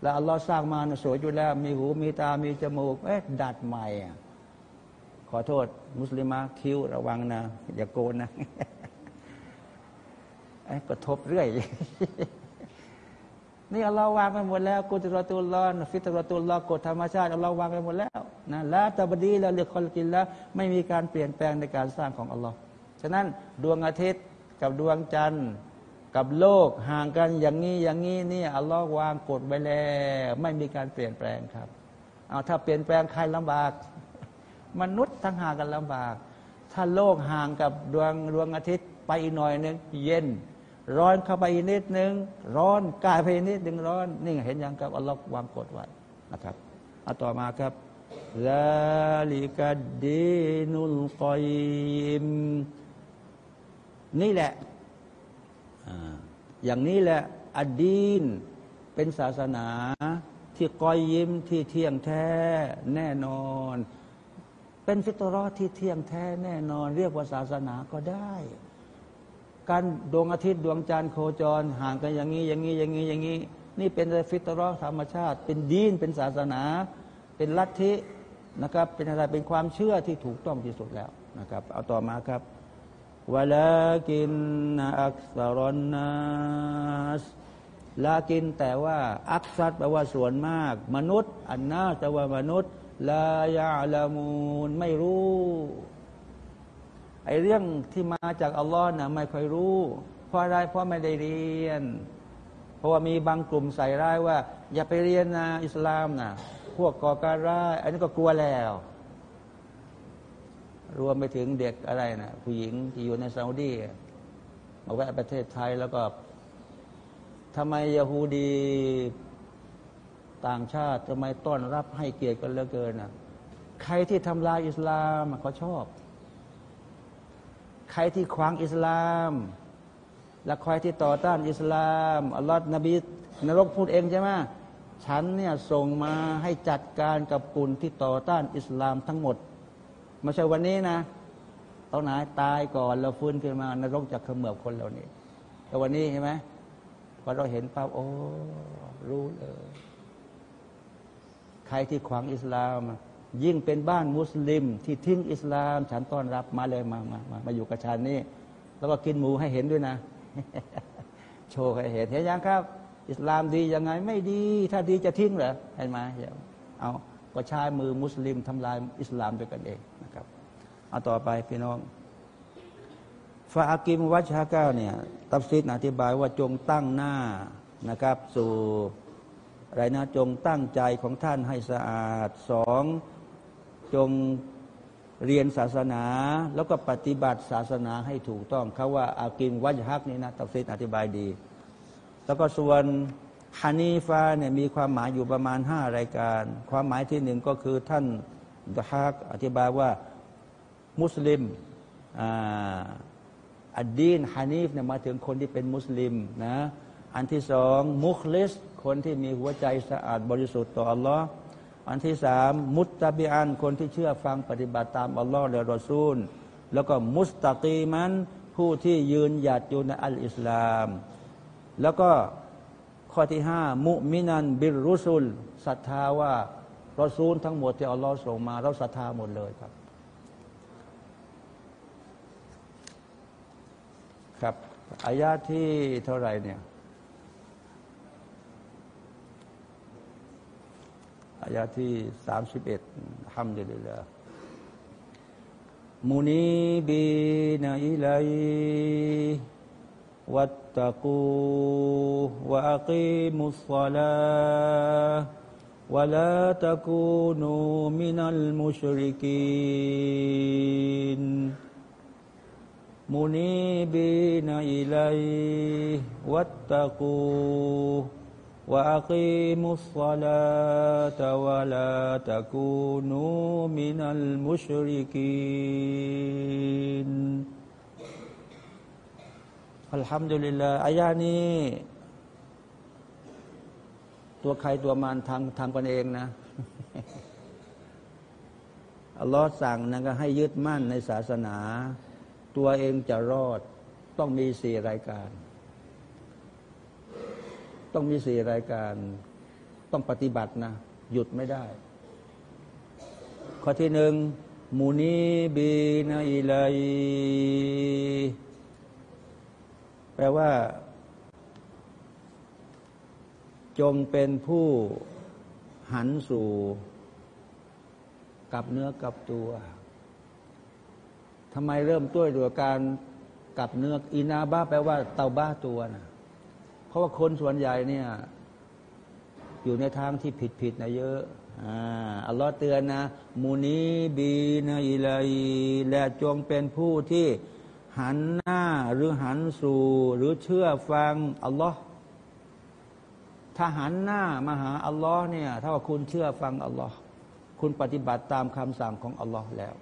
แล้วอัลลอฮ์สร้างมาสวยอยู่แล้ว มีหูมีตามีจมูกเอ๊ะดัดใหม่ขอโทษ มุสลิมาคิ้วระวังนะ อย่าโกนนะไอ้กระทบเรื่อย นี่อัลลอฮ์วางไปหมดแล้วกุตรตุลลอฮ์ฟิตรตุลลอฮ์กฎธรรมชาติอัลลอฮ์วางไปหมดแล้วนะละตบดีแล้วเรียกคอลกินแล้วไม่มีการเปลี่ยนแปลงในการสร้างของอัลลอฮ์ฉะนั้นดวงอาทิตย์กับดวงจันทร์กับโลกห่างกันอย่างนี้อย่างนี้นี่อัลลอฮ์วางกฎไว้แล้วไม่มีการเปลี่ยนแปลงครับเอาถ้าเปลี่ยนแปลงใครลำบาก มนุษย์ทั้งห่างกันลำบาก ถ้าโลกห่างกับดวงดวงอาทิตย์ไปอีกหน่อยนึงเย็น ร้อนเข้าไปนิดนึง ร้อนกายไปนิดนึงร้อน นี่เห็นยังครับอัลลอฮ์วางกฎไว้นะครับเอาต่อมาครับลาลิกาดีนุลกอยมนี่แหละอย่างนี้แหละอดีนเป็นศาสนาที่กอยยิ้มที่เที่ยงแท้แน่นอน เป็นฟิตรอที่เที่ยงแท้แน่นอน เรียกว่าศาสนาก็ได้ การดวงอาทิตย์ดวงจันทร์โคจร ห่างกันอย่างนี้อย่างนี้อย่างนี้อย่างนี้ นี่เป็นฟิตรอธรรมชาติ เป็นดีนเป็นศาสนา เป็นลัทธินะครับ เป็นอะไรเป็นความเชื่อที่ถูกต้องที่สุดแล้วนะครับ เอาต่อมาครับวลากินอักษรนัสลากินแต่ว่าอักษัตแปลว่าส่วนมาก มนุษย์ อันนาแต่ว่ามนุษย์ลายาละมูลไม่รู้ ไอ้เรื่องที่มาจากอัลลอฮ์นะไม่ค่อยรู้ เพราะอะไรเพราะไม่ได้เรียน เพราะว่ามีบางกลุ่มใส่ร้ายว่า อย่าไปเรียนนะอิสลามนะพวกก่อการร้าย อันนี้ก็กลัวแล้ว รวมไปถึงเด็กอะไรนะผู้หญิงที่อยู่ในซาอุดีมาแวะประเทศไทยแล้วก็ทำไมยาฮูดีต่างชาติทำไมต้อนรับให้เกียรติกันเหลือเกินนะใครที่ทำลายอิสลามเขาชอบ ใครที่ขวางอิสลาม และใครที่ต่อต้านอิสลามอัลลอฮ์นบีนรกพูดเองใช่ไหมฉันเนี่ยส่งมาให้จัดการกับกลุ่มที่ต่อต้านอิสลามทั้งหมดไม่ใช่วันนี้นะตอนไหนตายก่อนแล้วฟื้นขึ้นมานรกจะเขมือบคนเหล่านี้ แต่วันนี้เห็นไหมพอเราเห็นปั๊บโอ้รู้เลย ใครที่ขวางอิสลาม ยิ่งเป็นบ้านมุสลิม ที่ทิ้งอิสลาม ฉันต้อนรับมาเลยมามามามาอยู่กับฉันนี่แล้วก็กินหมูให้เห็นด้วยนะ โชว์ให้เห็นเห็นยังครับ อิสลามดียังไงไม่ดี ถ้าดีจะทิ้งเหรอเห็นไหมเอาก็ใช้มือมุสลิมทำลายอิสลามด้วยกันเองนะครับเอาต่อไปพี่น้องฟาอากิมวัชฮาก้าเนี่ยตัฟซิดอธิบายว่าจงตั้งหน้านะครับ สู่ไรนะจงตั้งใจของท่านให้สะอาดสอง จงเรียนศาสนา แล้วก็ปฏิบัติศาสนาให้ถูกต้องเขาว่าอากิมวัชฮักนี่นะตัฟซิดอธิบายดี แล้วก็ส่วนฮานีฟาเนี่ยมีความหมายอยู่ประมาณห้ารายการ ความหมายที่หนึ่งก็คือท่านดะฮักอธิบายว่ามุสลิมอัดดีนฮานีฟเนี่ยมาถึงคนที่เป็นมุสลิมนะอันที่สองมุคลิส คนที่มีหัวใจสะอาดบริสุทธิ์ต่ออัลลอฮ์ อันที่สามมุตตะบิอันคนที่เชื่อฟังปฏิบัติตามอัลลอฮ์และรอซูล แล้วก็มุสตะกีมันผู้ที่ยืนหยัดอยู่ในอัลอิสลาม แล้วก็ข้อที่ห้ามุมินันบิรรุสุลศรัทธาว่ารอซูลทั้งหมดที่อัลลอฮ์ส่งมาเราศรัทธาหมดเลยครับ ครับอายาที่เท่าไหร่เนี่ย อายาที่สามสิบเอ็ดฮัมดุลิลลาห์มุนีบีนาอิลัยวัตตะกูวะอักีมุสซาลาวะลาตะกู وأقيموا الصلاة ولا تكونوا من المشركين الحمد لله อายานี้ ตัวใครตัวมันทำทำกันเองนะอัลลอฮ์สั่งนะก็ให้ยึดมั่นในศาสนา ตัวเองจะรอดต้องมีสี่รายการ ต้องมีสี่รายการต้องปฏิบัตินะ หยุดไม่ได้ ข้อที่หนึ่งมูนีบีนาอิลัยแปลว่า จงเป็นผู้หันสู่ กับเนื้อกับตัวทำไมเริ่มต้วยด้วยการกับเนื้ออินาบ้าแปลว่าเตาบ้าตัวนะ เพราะว่าคนส่วนใหญ่เนี่ย อยู่ในทางที่ผิดผิดนะเยอะอัลลอฮ์เตือนนะมูนีบีนะอิลัยและจงเป็นผู้ที่หันหน้าหรือหันสู่ หรือเชื่อฟังอัลลอฮ์ถ้าหันหน้ามาหาอัลลอฮ์เนี่ยถ้าว่าคุณเชื่อฟังอัลลอฮ์คุณปฏิบัติตามคำสั่งของอัลลอฮ์แล้ว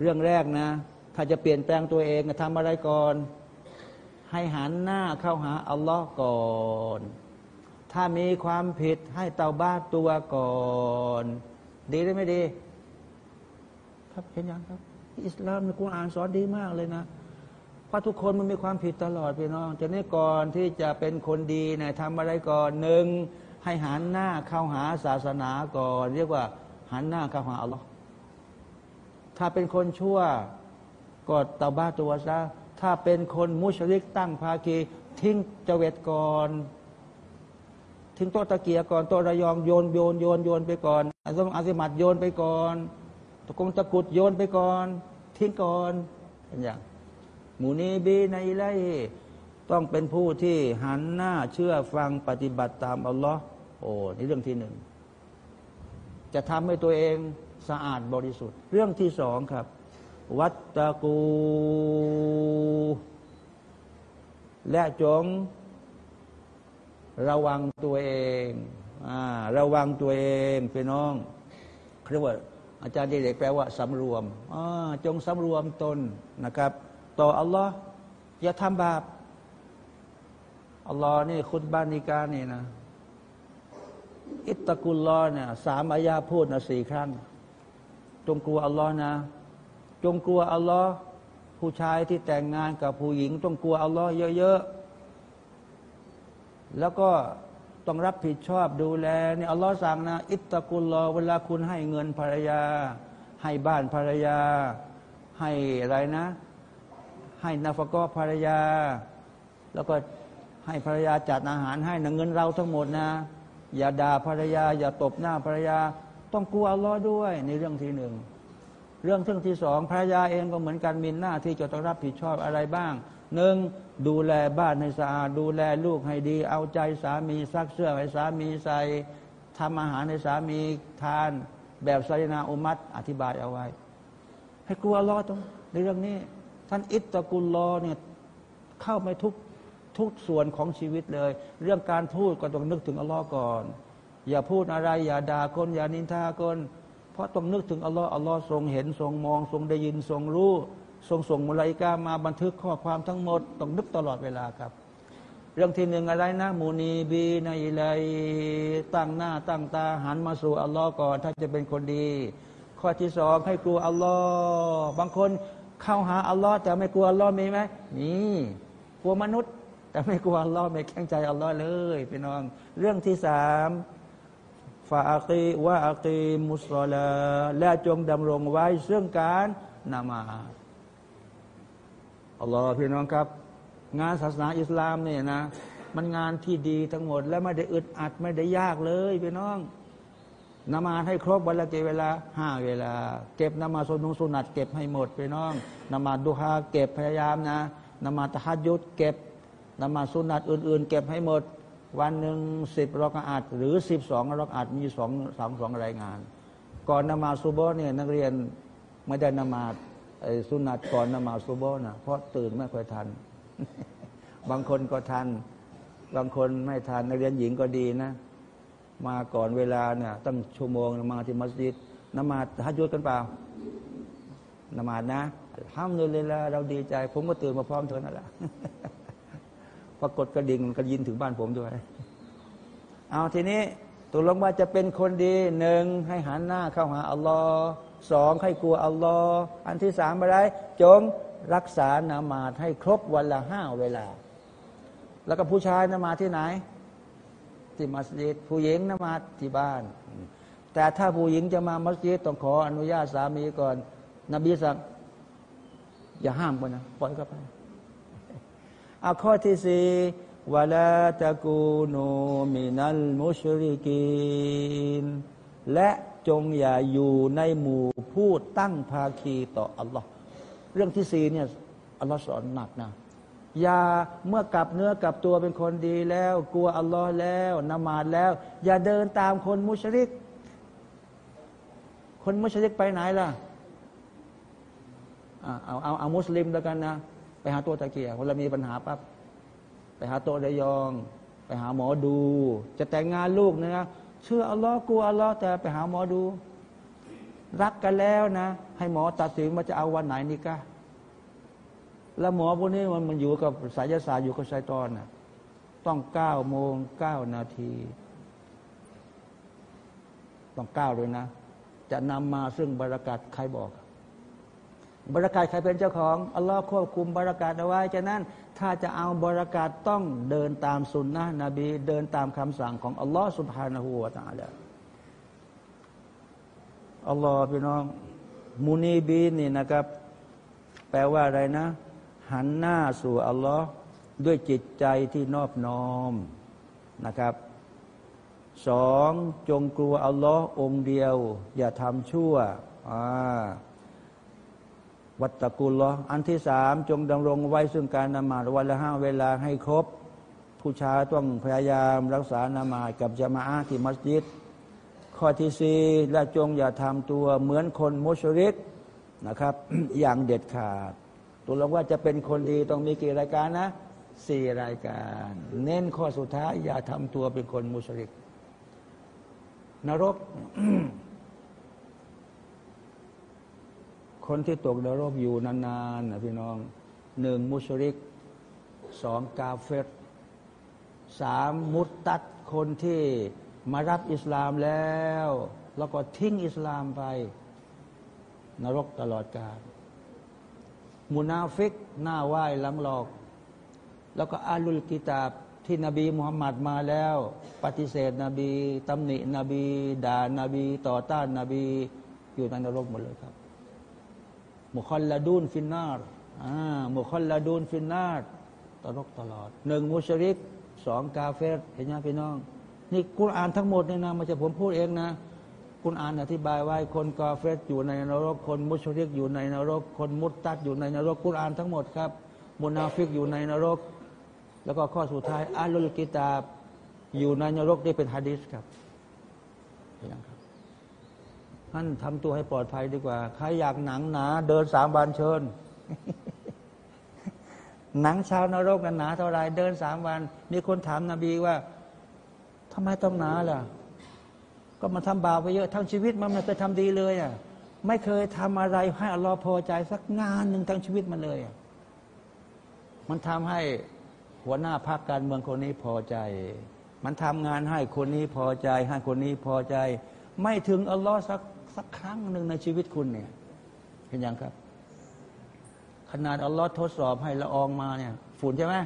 เรื่องแรกนะ ถ้าจะเปลี่ยนแปลงตัวเองทำอะไรก่อน ให้หันหน้าเข้าหาอัลลอฮ์ก่อน ถ้ามีความผิดให้เตาบ้าตัวก่อน ดีหรือไม่ดี ครับเห็นยังครับ อิสลามในกุรอานสอนดีมากเลยนะเพราะทุกคนมันมีความผิดตลอดไปน้องจะนี้ก่อนที่จะเป็นคนดีเนี่ยทำอะไรก่อนหนึ่งให้หันหน้าเข้าหาศาสนาก่อน เรียกว่า หันหน้าเข้าหาอัลลอฮ์ถ้าเป็นคนชั่วก็เตาบัตตัวซะ ถ้าเป็นคนมุชริกตั้งภาคีทิ้งเจว็ดก่อน ทิ้งโต๊ะตะเกี่ยก่อนโต๊ะระยองโยนโยนโยนโยนไปก่อนอาซิมอาซิมัตโยนไปก่อนตะกงตะกรุดโยนไปก่อน ทิ้งก่อนเป็นอย่างمنيبين إليهต้องเป็นผู้ที่หันหน้าเชื่อฟังปฏิบัติตามอัลลอฮ์โอ้นี่เรื่องที่หนึ่งจะทำให้ตัวเองสะอาดบริสุทธิ์ เรื่องที่สองครับ วัตตะกู และจง ระวังตัวเองอระวังตัวเองพี่น้องเรียกว่าอาจารย์เด็กแปลว่าสำรวมจงสำรวมตนนะครับ ต่ออัลลอฮ์อย่าทำบาปอัลลอฮ์นี่คุตบานิกานี่นะ อิตตะกุลลอเนี่ยสามอายาพูดนะสี่ครั้ง จงกลัวอัลลอฮ์นะ จงกลัวอัลลอฮ์ผู้ชายที่แต่งงานกับผู้หญิง ต้องกลัวอัลลอฮ์เยอะๆ แล้วก็ต้องรับผิดชอบดูแลนี่อัลลอฮ์สั่งนะ อิตตะกุลลอเวลาคุณให้เงินภรรยา ให้บ้านภรรยา ให้อะไรนะ ให้นาฟกอภรรยา แล้วก็ให้ภรรยาจัดอาหารให้นะเงินเราทั้งหมดนะ อย่าด่าภรรยา อย่าตบหน้าภรรยา ต้องกลัวอัลลอฮ์ด้วยในเรื่องที่หนึ่ง เรื่องที่ที่สองภรรยาเองก็เหมือนกันมีหน้าที่จะต้องรับผิดชอบอะไรบ้างหนึ่งดูแลบ้านให้สะอาดดูแลลูกให้ดี เอาใจสามีซักเสื้อให้สามีใส่ทำอาหารให้สามีทาน แบบไซนาอุมัตอธิบายเอาไว้ ให้กลัวอัลลอฮ์ตรงในเรื่องนี้ ท่านอิตตะกุลลอเนี่ยเข้าไปทุกทุกส่วนของชีวิตเลย เรื่องการพูดก็ต้องนึกถึงอัลลอฮ์ก่อน อย่าพูดอะไร อย่าด่าคน อย่านินทาคน เพราะต้องนึกถึงอัลลอฮ์อัลลอฮ์ทรงเห็นทรงมอง ทรงได้ยินทรงรู้ ทรงส่งมุลัยกามาบันทึกข้อความทั้งหมด ต้องนึกตลอดเวลาครับ เรื่องที่หนึ่งอะไรนะมูนีบีในไลตั้งหน้าตั้งตาหันมาสู่อัลลอฮ์ก่อน ถ้าจะเป็นคนดี ข้อที่สองให้กลัวอัลลอฮ์บางคนเข้าหาอัลลอฮ์แต่ไม่กลัวอัลลอฮ์มีไหมมีกลัวมนุษย์ แต่ไม่กลัวอัลลอฮ์ไม่แข็งใจอัลลอฮ์เลยพี่น้อง เรื่องที่สาม ฟาอักีวะอักีมุสลาและจงดำรงไว้ซึ่งการนามาอัลลอฮ์พี่น้องครับ งานศาสนาอิสลามเนี่ยนะ มันงานที่ดีทั้งหมด และไม่ได้อึดอัดไม่ได้ยากเลยพี่น้องนมาให้ครบวันละกี่เวลาห้าเวลา เก็บนมาสุนุสุนัตเก็บให้หมดพี่น้องนมาดูฮาเก็บพยายามนะนมาตะฮัดยุดเก็บนมาสุนัตอื่น ๆ เก็บให้หมด วันหนึ่งสิบรอกอาดหรือสิบสองรอกอาดมีสองสองสองรายงาน ก่อนนมาซูโบเนี่ยนักเรียนไม่ได้นมาสุนัตก่อนนมาซูโบนะเพราะตื่นไม่ค่อยทัน บางคนก็ทัน บางคนไม่ทันนักเรียนหญิงก็ดีนะ มาก่อนเวลาเนี่ยตั้งชั่วโมงมาที่มัสยิดนมาฮัจยุดกันเปล่านมาดนะห้ามเลยเลยละเราดีใจ ผมก็ตื่นมาพร้อมเธอนั่นแหละ ปรากฏกระดิ่งมันก็ยินถึงบ้านผมด้วย เอาทีนี้ตกลงว่าจะเป็นคนดีหนึ่งให้หันหน้าเข้าหาอัลลอฮ์สองให้กลัวอัลลอฮ์อันที่สามอะไร จงรักษานามาดให้ครบวันละห้าเวลา แล้วก็ผู้ชายนามาที่ไหน ที่มัสยิดผู้หญิงนามาที่บ้าน แต่ถ้าผู้หญิงจะมามัสยิดต้องขออนุญาตสามีก่อน นบีสั่งอย่าห้ามกันนะปล่อยเข้าไป อาข้อที่สี่วลาตะกูนูมินัลมุชริกีนและจงอย่าอยู่ในหมู่ผู้ตั้งภาคีต่ออัลลอฮ์เรื่องที่สี่เนี่ยอัลลอฮ์สอนหนักนะอย่าเมื่อกลับเนื้อกลับตัวเป็นคนดีแล้ว กลัวอัลลอฮ์แล้วนมาดแล้ว อย่าเดินตามคนมุชริก คนมุชริกไปไหนล่ะเอาเอาเอามุสลิมแล้วกันนะ ไปหาตัวตะเกียบเวลามีปัญหาปั๊บไปหาโตระยอง ไปหาหมอดู จะแต่งงานลูกนะเชื่ออัลลอฮ์กลัวอัลลอฮ์แต่ไปหาหมอดู รักกันแล้วนะ ให้หมอตัดสินว่าจะเอาวันไหนนี่กะแล้วหมอพวกนี้มันมันอยู่กับสายศาสตร์อยู่กับไซตอนนะต้องเก้าโมงเก้านาที ต้องเก้าเลยนะ จะนำมาซึ่งบรรากาศใครบอก บรากาศใครเป็นเจ้าของอัลลอฮ์ควบคุมบรากาศเอาไว้ฉะนั้นถ้าจะเอาบรากาศต้องเดินตามสุนนะนบีเดินตามคำสั่งของอัลลอฮ์สุบฮานาหูวาตาละอัลลอฮ์พี่น้องมูนีบีนี่นะครับ แปลว่าอะไรนะ หันหน้าสู่อัลลอฮ์ด้วยจิตใจที่นอบน้อมนะครับสองจงกลัวอัลลอฮ์องเดียว อย่าทำชั่วอ่า วัตกุลลออันที่สามจงดำรงไว้ซึ่งการนมาดวันละห้าเวลาให้ครบ ผู้ชายต้องพยายามรักษานามาดกับจามาอาที่มัสยิด ข้อที่สี่และจงอย่าทำตัวเหมือนคนมุชริกนะครับ อย่างเด็ดขาด ตัวเราว่าจะเป็นคนดีต้องมีกี่รายการนะสี่รายการ เน้นข้อสุดท้าย อย่าทำตัวเป็นคนมุชริก นรก คนที่ตกนรกอยู่นานๆนะพี่น้องหนึ่งมุชริกสองกาเฟตสามมุตตัดคนที่มารับอิสลามแล้ว แล้วก็ทิ้งอิสลามไป นรกตลอดกาลมุนาฟิกหน้าไหว้หลังหลอก แล้วก็อาลุลกิตาบที่นบีมุฮัมมัดมาแล้ว ปฏิเสธนบีตำหนินบี ด่านาบี ต่อต้านนาบี อยู่ในนรกหมดเลยครับ مخلدون في النار مخلدون في النارตลกตลอดหนึ่งมุชริกสองกาเฟรเห็นยังพี่น้อง นี่กุรอานทั้งหมดเนี่ยนะไม่ใช่ผมพูดเองนะกุรอานอธิบายไว้คนกาเฟรอยู่ในนรก คนมุชริกอยู่ในนรก คนมุรตัดอยู่ในนรกกุรอานทั้งหมดครับมุนาฟิกอยู่ในนรก แล้วก็ข้อสุดท้ายอาลุลกิตาบอยู่ในนรกนี่เป็นฮะดิษครับเห็นยังครับ ท่านทำตัวให้ปลอดภัยดีกว่า ใครอยากหนังหนา เดินสามวันเชิญ หนังชาวนรกนั้นหนาเท่าไรเดินสามวัน มีคนถามนาบีว่าทำไมต้องหนาล่ะ ก็มาทำบาปไปเยอะทั้งชีวิตมันไม่เคยทำดีเลยอะไม่เคยทำอะไรให้อัลลอฮ์พอใจสักงานหนึ่งทั้งชีวิตมันเลยอะมันทำให้หัวหน้าพรรคการเมืองคนนี้พอใจ มันทำงานให้คนนี้พอใจ ให้คนนี้พอใจ ไม่ถึงอัลลอฮ์สัก สักครั้งหนึ่งในชีวิตคุณเนี่ย เห็นยังครับ ขนาดอัลลอฮ์ทดสอบให้ละอองมาเนี่ย ฝุ่นใช่ไหม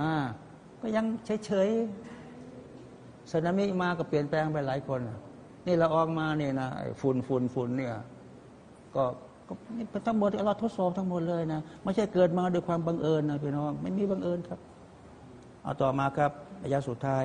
อ่า ก็ยังเฉยๆสึนามิมาก็เปลี่ยนแปลงไปหลายคน นี่ละอองมาเนี่ยนะฝุ่นฝุ่นฝุ่นเนี่ยก็ก็นี่เป็นทั้งหมดอัลลอฮ์ทดสอบทั้งหมดเลยนะไม่ใช่เกิดมาด้วยความบังเอิญนะพี่น้องไม่มีบังเอิญครับ เอาต่อมาครับอายะสุดท้าย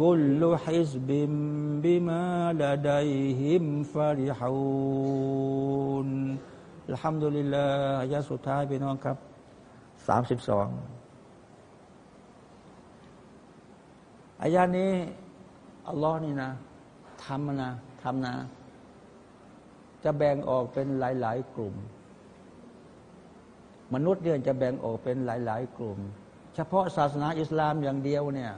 กุลฮิสบิมบิมาลาดัยฮิมฟาริฮูนอัลฮัมดุลิลลาอายะสุดท้ายพี่น้องครับสามสิบสองอายะนี้อัลลอฮ์นี่นะทำนะทำนะ จะแบ่งออกเป็นหลาย ๆ กลุ่ม มนุษย์เนี่ยจะแบ่งออกเป็นหลาย ๆ กลุ่ม เฉพาะศาสนาอิสลามอย่างเดียวเนี่ย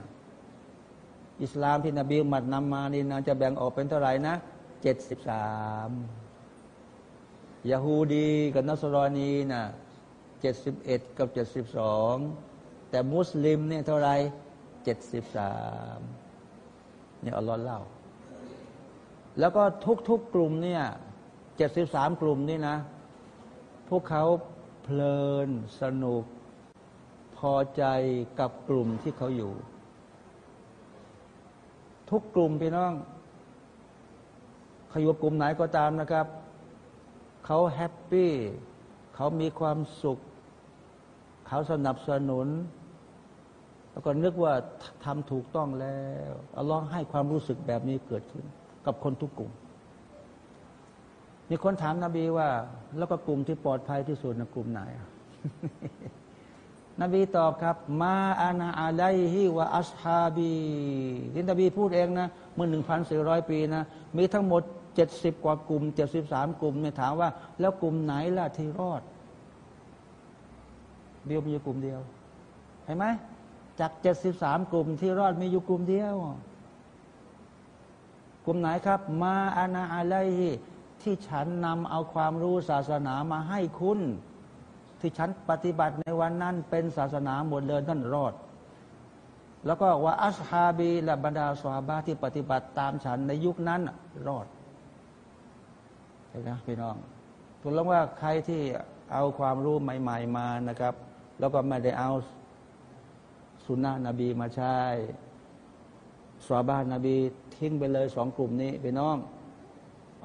อิสลามที่นบีมัดนำมานี่นะจะแบ่งออกเป็นเท่าไหร่นะเจ็ดสิบสามยาฮูดีกับนัสรอนีนะเจ็ดสิบเอ็ดกับเจ็ดสิบสองแต่มุสลิมเนี่ยเท่าไหร่เจ็ดสิบสามเนี่ยอัลลอฮ์เล่า แล้วก็ทุกๆกลุ่มเนี่ยเจ็ดสิบสามกลุ่มนี่นะ พวกเขาเพลินสนุก พอใจกับกลุ่มที่เขาอยู่ ทุกกลุ่มพี่น้องขยู่กลุ่มไหนก็ตามนะครับ เขาแฮปปี้ เขามีความสุข เขาสนับสนุน แล้วก็นึกว่าทำถูกต้องแล้วอัลลอฮ์ให้ความรู้สึกแบบนี้เกิดขึ้น กับคนทุกกลุ่ม มีคนถามนาบีว่า แล้วก็กลุ่มที่ปลอดภัยที่สุดนะกลุ่มไหน นบีตอบครับ มาอานาอาไลฮิวะอัสฮาบีที่นบีพูดเองนะเมื่อหนึ่งพันสี่ร้อยปีนะ มีทั้งหมดเจ็ดสิบกว่ากลุ่มเจ็ดสิบสามกลุ่มเนี่ยถามว่า แล้วกลุ่มไหนล่ะที่รอดเดียวมีอยู่กลุ่มเดียวเห็นไหมจากเจ็ดสิบสามกลุ่มที่รอดมีอยู่กลุ่มเดียว กลุ่มไหนครับ มาอานาอาไลฮิที่ฉันนำเอาความรู้ศาสนามาให้คุณ ที่ฉันปฏิบัติในวันนั้นเป็นศาสนาหมดเลยนั่นรอด แล้วก็ว่าอัสฮาบีและบรรดาสวาบาที่ปฏิบัติตามฉันในยุคนั้นรอดเห็นไหมพี่น้องถูกแล้วว่าใครที่เอาความรู้ใหม่ ๆ มานะครับ แล้วก็ไม่ได้เอาสุนนะนบีมาใช้สวาบานนบีทิ้งไปเลยสองกลุ่มนี้ไปน้อง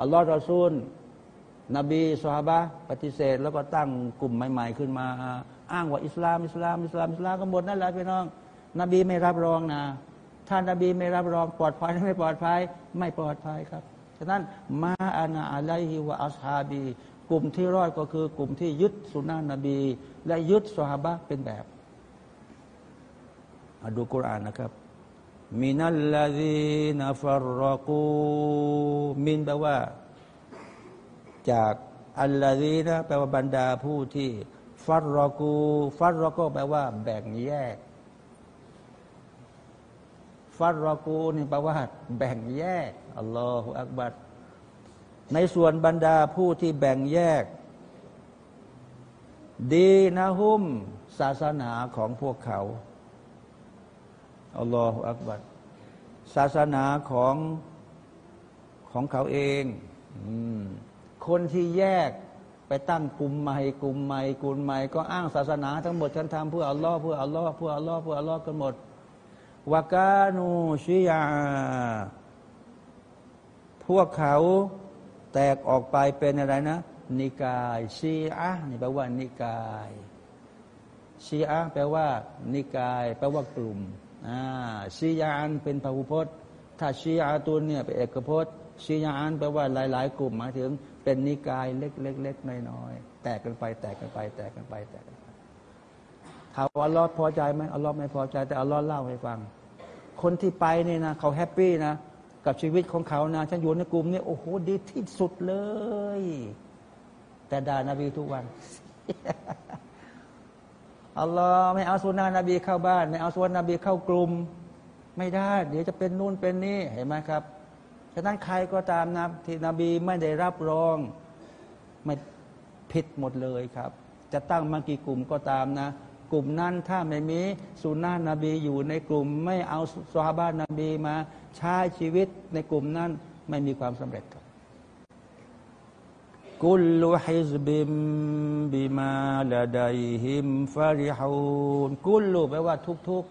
อัลลอฮ์รอซูล นบีสวาบะปฏิเสธ แล้วก็ตั้งกลุ่มใหม่ ๆ ขึ้นมา อ้างว่าอิสลามอิสลามอิสลามอิสลามก็หมดนั่นแหละพี่น้อง นบีไม่รับรองนะถ้านนบีไม่รับรองปลอดภัยไม่ปลอดภัยไม่ปลอดภัยครับฉะนั้นมาอานาอะไลฮิวะอัสฮาบี กลุ่มที่รอดก็คือกลุ่มที่ยึดสุนนะนบี และยึดสฮาบะเป็นแบบมาดูกุรานนะครับมินัลลาดีนฟรรกูมินแปลว่า จากอัลลาดีนะแปลว่าบรรดาผู้ที่ฟัดรรกูฟัดรรกูแปลว่า แบ่งแยก ฟัดรรกูนี่แปลว่า แบ่งแยกอัลลอฮฺอักบัดในส่วนบรรดาผู้ที่แบ่งแยก ดีนะฮุมศาสนาของพวกเขาอัลลอฮฺอักบัดศาสนาของของเขาเอง อ คนที่แยกไปตั้งกลุ่มใหม่กลุ่มใหม่กลุ่มใหม่ก็อ้างศาสนาทั้งหมดฉันทำเพื่ออัลลอฮ์เพื่ออัลลอฮ์เพื่ออัลลอฮ์เพื่ออัลลอฮ์กันหมดวากานูชิยา พวกเขาแตกออกไปเป็นอะไรนะ นิกายชีอะนี่แปลว่า นิกายชีอะแปลว่า นิกาย แปลว่ากลุ่มชียานเป็นพหุพจน์ ถ้าชีอาตุนเนี่ยเป็นเอกพจน์ชียานแปลว่าหลาย ๆ กลุ่มหมายถึง เป็นนิกายเล็กๆน้อยๆแตกกันไป แตกกันไป แตกกันไปแตกกันไปถามว่าอัลลอฮ์พอใจไหมอัลลอฮ์ไม่พอใจ แต่อัลลอฮ์เล่าให้ฟัง คนที่ไปเนี่ยนะเขาแฮปปี้นะกับชีวิตของเขานะฉันอยู่ในกลุ่มนี้โอ้โหดีที่สุดเลย แต่ด่านาบีทุกวันอัลลอฮ์ไม่เอาสุนนะนบีเข้าบ้าน ไม่เอาสุนนะนบีเข้ากลุ่ม ไม่ได้ เดี๋ยวจะเป็นนู่นเป็นนี่เห็นไหมครับะนั้นใครก็ตามนะที่นบีไม่ได้รับรองไม่ผิดหมดเลยครับ จะตั้งมากี่กลุ่มก็ตามนะ กลุ่มนั้นถ้าไม่มีสุนนะนบีอยู่ในกลุ่ม ไม่เอาสฮาบานนบีมาใช้ชีวิตในกลุ่มนั้นไม่มีความสำเร็จครับกุลฮิซบิมบิมาลาดัยฮิมฟาริฮูนกุลแปลว่าทุก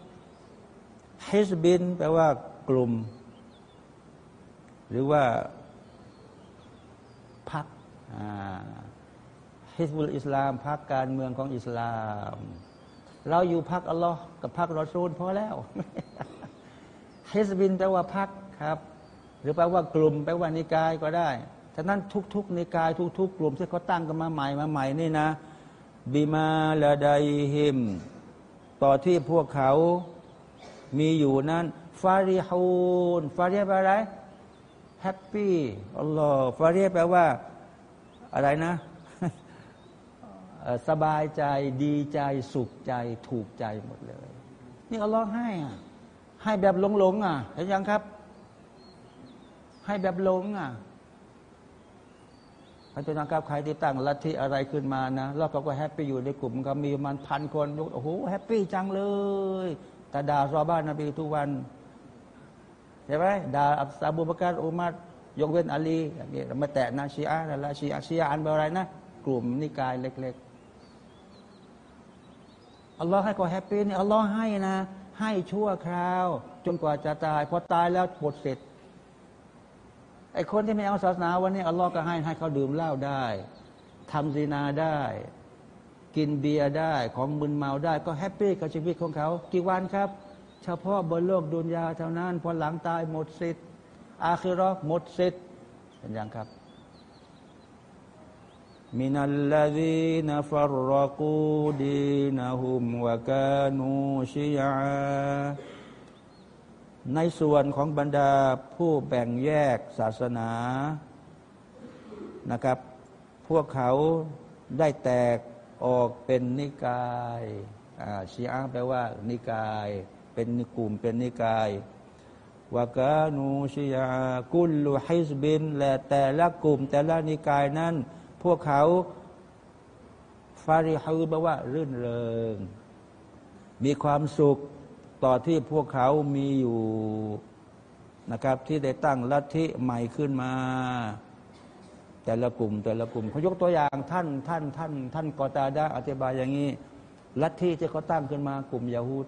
ๆฮิซบินแปลว่ากลุ่ม หรือว่าพักฮิซบุลอิสลามพักการเมืองของอิสลาม เราอยู่พักอัลลอฮ์กับพักรอซูลพอแล้วฮิซบินแปลว่าพักครับ หรือแปลว่ากลุ่มแปลว่านิกายก็ได้ฉะนั้นทุกๆนิกายทุก ๆ กลุ่มที่เขาตั้งกันมาใหม่มาใหม่นี่นะبما لديهمต่อที่พวกเขามีอยู่นั้นفرحون فرح แปลอะไร happy อัลลอฮ์فرح แปลว่า อะไรนะ สบายใจดีใจสุขใจ ถูกใจหมดเลย นี่อัลลอฮ์ให้อะให้แบบหลงๆอะเห็นยังครับ ให้แบบหลงอะพระเจ้าครับใครที่ตั้งลัทธิอะไรขึ้นมานะแล้วเขาก็แฮปปี้อยู่ในกลุ่มก็มีประมันพันคนโอ้โหแฮปปี้จังเลยแต่ด่าซอบ้านนบีทุกวัน ใช่ไหมด่าอับซาบูบากรอุมัดยกเว้นอาลีนี่เราม่แตะนะชีอะนะละชีอะชีอะอันเป็นอะไรนะ กลุ่มนิกายเล็กๆอัลลอฮ์ให้ก็ happy นี่อัลลอฮ์ให้นะ ให้ชั่วคราว จนกว่าจะตาย พอตายแล้วหมดเสร็จไอ้คนที่ไม่เอาศาสนาวันนี้อัลลอฮ์ก็ให้ให้เขาดื่มเหล้าได้ทำซีนาได้ กินเบียร์ได้ ของมึนเมาได้ ก็ happy กับชีวิตของเขา กี่วันครับ เฉพาะบนโลกดุนยาเท่านั้น พอหลังตายหมดสิทธิ์ อาคิรอหมดสิทธิ์เป็นอย่างครับมินัลลาดีนฟรรกูดีนหุมวะกานูชิยาในส่วนของบรรดาผู้แบ่งแยกศาสนานะครับ พวกเขาได้แตกออกเป็นนิกาย อ่าชีอะแปลว่านิกาย เป็นนิกลุ่มเป็นนิกายวากานูชิยากุลลุฮิสบินและแต่ละกลุ่ม แต่ละนิกายนั้น พวกเขาฟาริฮูแปลว่า รื่นเริง มีความสุขต่อที่พวกเขามีอยู่นะครับ ที่ได้ตั้งลัทธิใหม่ขึ้นมา แต่ละกลุ่ม แต่ละกลุ่มเขายกตัวอย่างท่านท่านท่าน ท่านกอตาดาอธิบายอย่างนี้ลัทธิที่เขาตั้งขึ้นมากลุ่มยาฮูด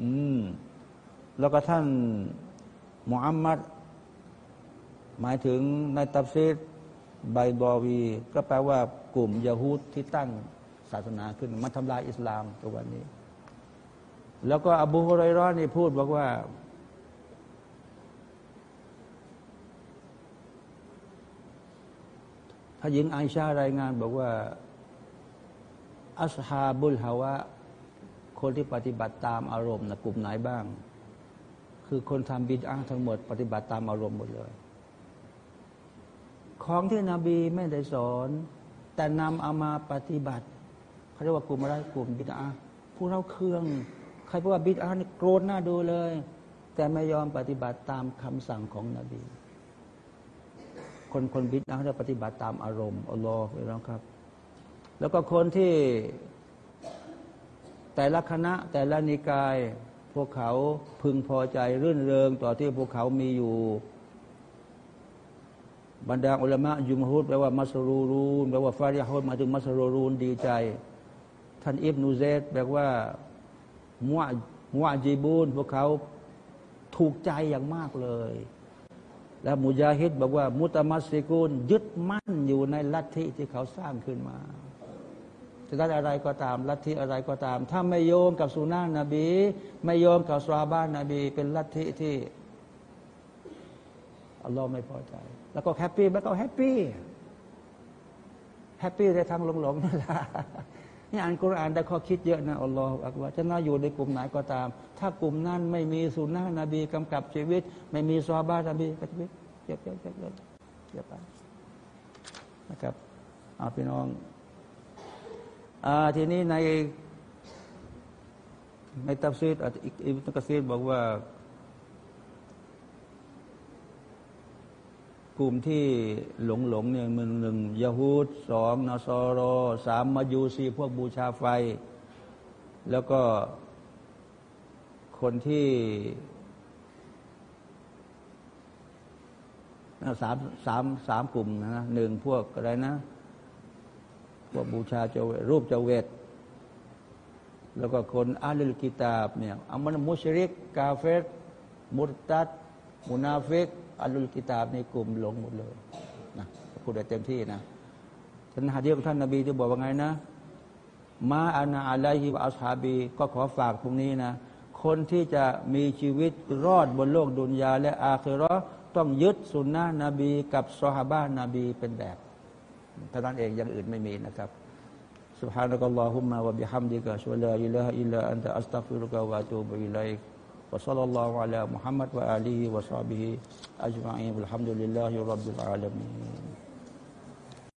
อืมแล้วก็ท่านมุฮัมมัดหมายถึงในตัฟซีดไบบอวี ก็แปลว่ากลุ่มยาฮูดที่ตั้งศาสนาขึ้น มาทำลายอิสลามตัววันนี้ แล้วก็อบูฮุไรรอนี่พูดบอกว่าถ้าหญิงไอชารายงานบอกว่าอัสฮาบุลฮาวะ คนที่ปฏิบัติตามอารมณ์นะกลุ่มไหนบ้าง คือคนทำบิดอ้างทั้งหมด ปฏิบัติตามอารมณ์หมดเลย ของที่นบีไม่ได้สอน แต่นำเอามาปฏิบัติเขาเรียกว่ากลุ่มอะไรกลุ่มบิดอาผู้เราเครื่อง ใครพูดว่าบิดอานี่โกรธหน้าดูเลย แต่ไม่ยอมปฏิบัติตามคำสั่งของนบี คนคนบิดอาเขาจะปฏิบัติตามอารมณ์อัลลอฮ์ไปแล้วครับ แล้วก็คนที่ แต่ละคณะแต่ละนิกาย พวกเขาพึงพอใจรื่นเริงต่อที่พวกเขามีอยู่ บรรดาอุลามะยุมฮุดแปลว่ามัสรูรูนแปลว่าฟาริฮุดมาถึงมัสรูรูนดีใจ ท่านอิบนูเซตแปลว่ามัวมัวจีบูนพวกเขาถูกใจอย่างมากเลย แล้วมุจาฮิดบอกว่า มุตมัสซิกุลยึดมั่นอยู่ในลัทธิที่เขาสร้างขึ้นมา จะได้อะไรก็ตามลัทธิอะไรก็ตาม ถ้าไม่โยงกับสุนนะนบี ไม่โยงกับซอฮาบะฮ์นบี เป็นลัทธิที่อัลลอฮ์ไม่พอใจ แล้วก็ happy แล้วก็ happy happy ในทางหลงๆนั่นแหละนี่อ่านกุรานได้ข้อคิดเยอะนะอัลลอฮุอักบัรจะน่าอยู่ในกลุ่มไหนก็ตาม ถ้ากลุ่มนั้นไม่มีสุนนะนบีกำกับชีวิต ไม่มีซอฮาบะฮ์นบีก็ชีวิตเจ็บเจ็บเจ็บเจ็บเจ็บไปนะครับเอาพี่น้อง ทีนี้ในในตัฟซีรอีกอีกตัฟซีรบอกว่า กลุ่มที่หลงหลงเนี่ยมันหนึ่งยาฮูดสองนอสอรอสามมายูซีพวกบูชาไฟ แล้วก็คนที่สามสามสามกลุ่มนะหนึ่งพวกอะไรนะ วกบูชาเจ้ารูปเจ้าเวทแล้วก็คนอาลิลกิตาบเนี่ยอามันมุชริก กาเฟตมุตตัดมุนาฟิกอัลลุลกิตาบในกลุ่มหลงหมดเลยนะพูดได้เต็มที่นะท่านฮะดีของท่านนบีที่บอกว่าไงนะมาอานาอะลัยฮิวอัสฮาบี ก็ขอฝากตรงนี้นะ คนที่จะมีชีวิตรอดบนโลกดุนยา และอาคิรอต้องยึดสุนนะนบี กับซอฮาบะนบีเป็นแบบ เท่านั้นเองอย่างอื่นไม่มีนะครับ سبحانك اللهم وبحمدك أشهد أن لا إله إلا أنت أستغفرك وأتوب إليك وصلى الله على محمد وآله وصحبه أجمعين والحمد لله رب العالمين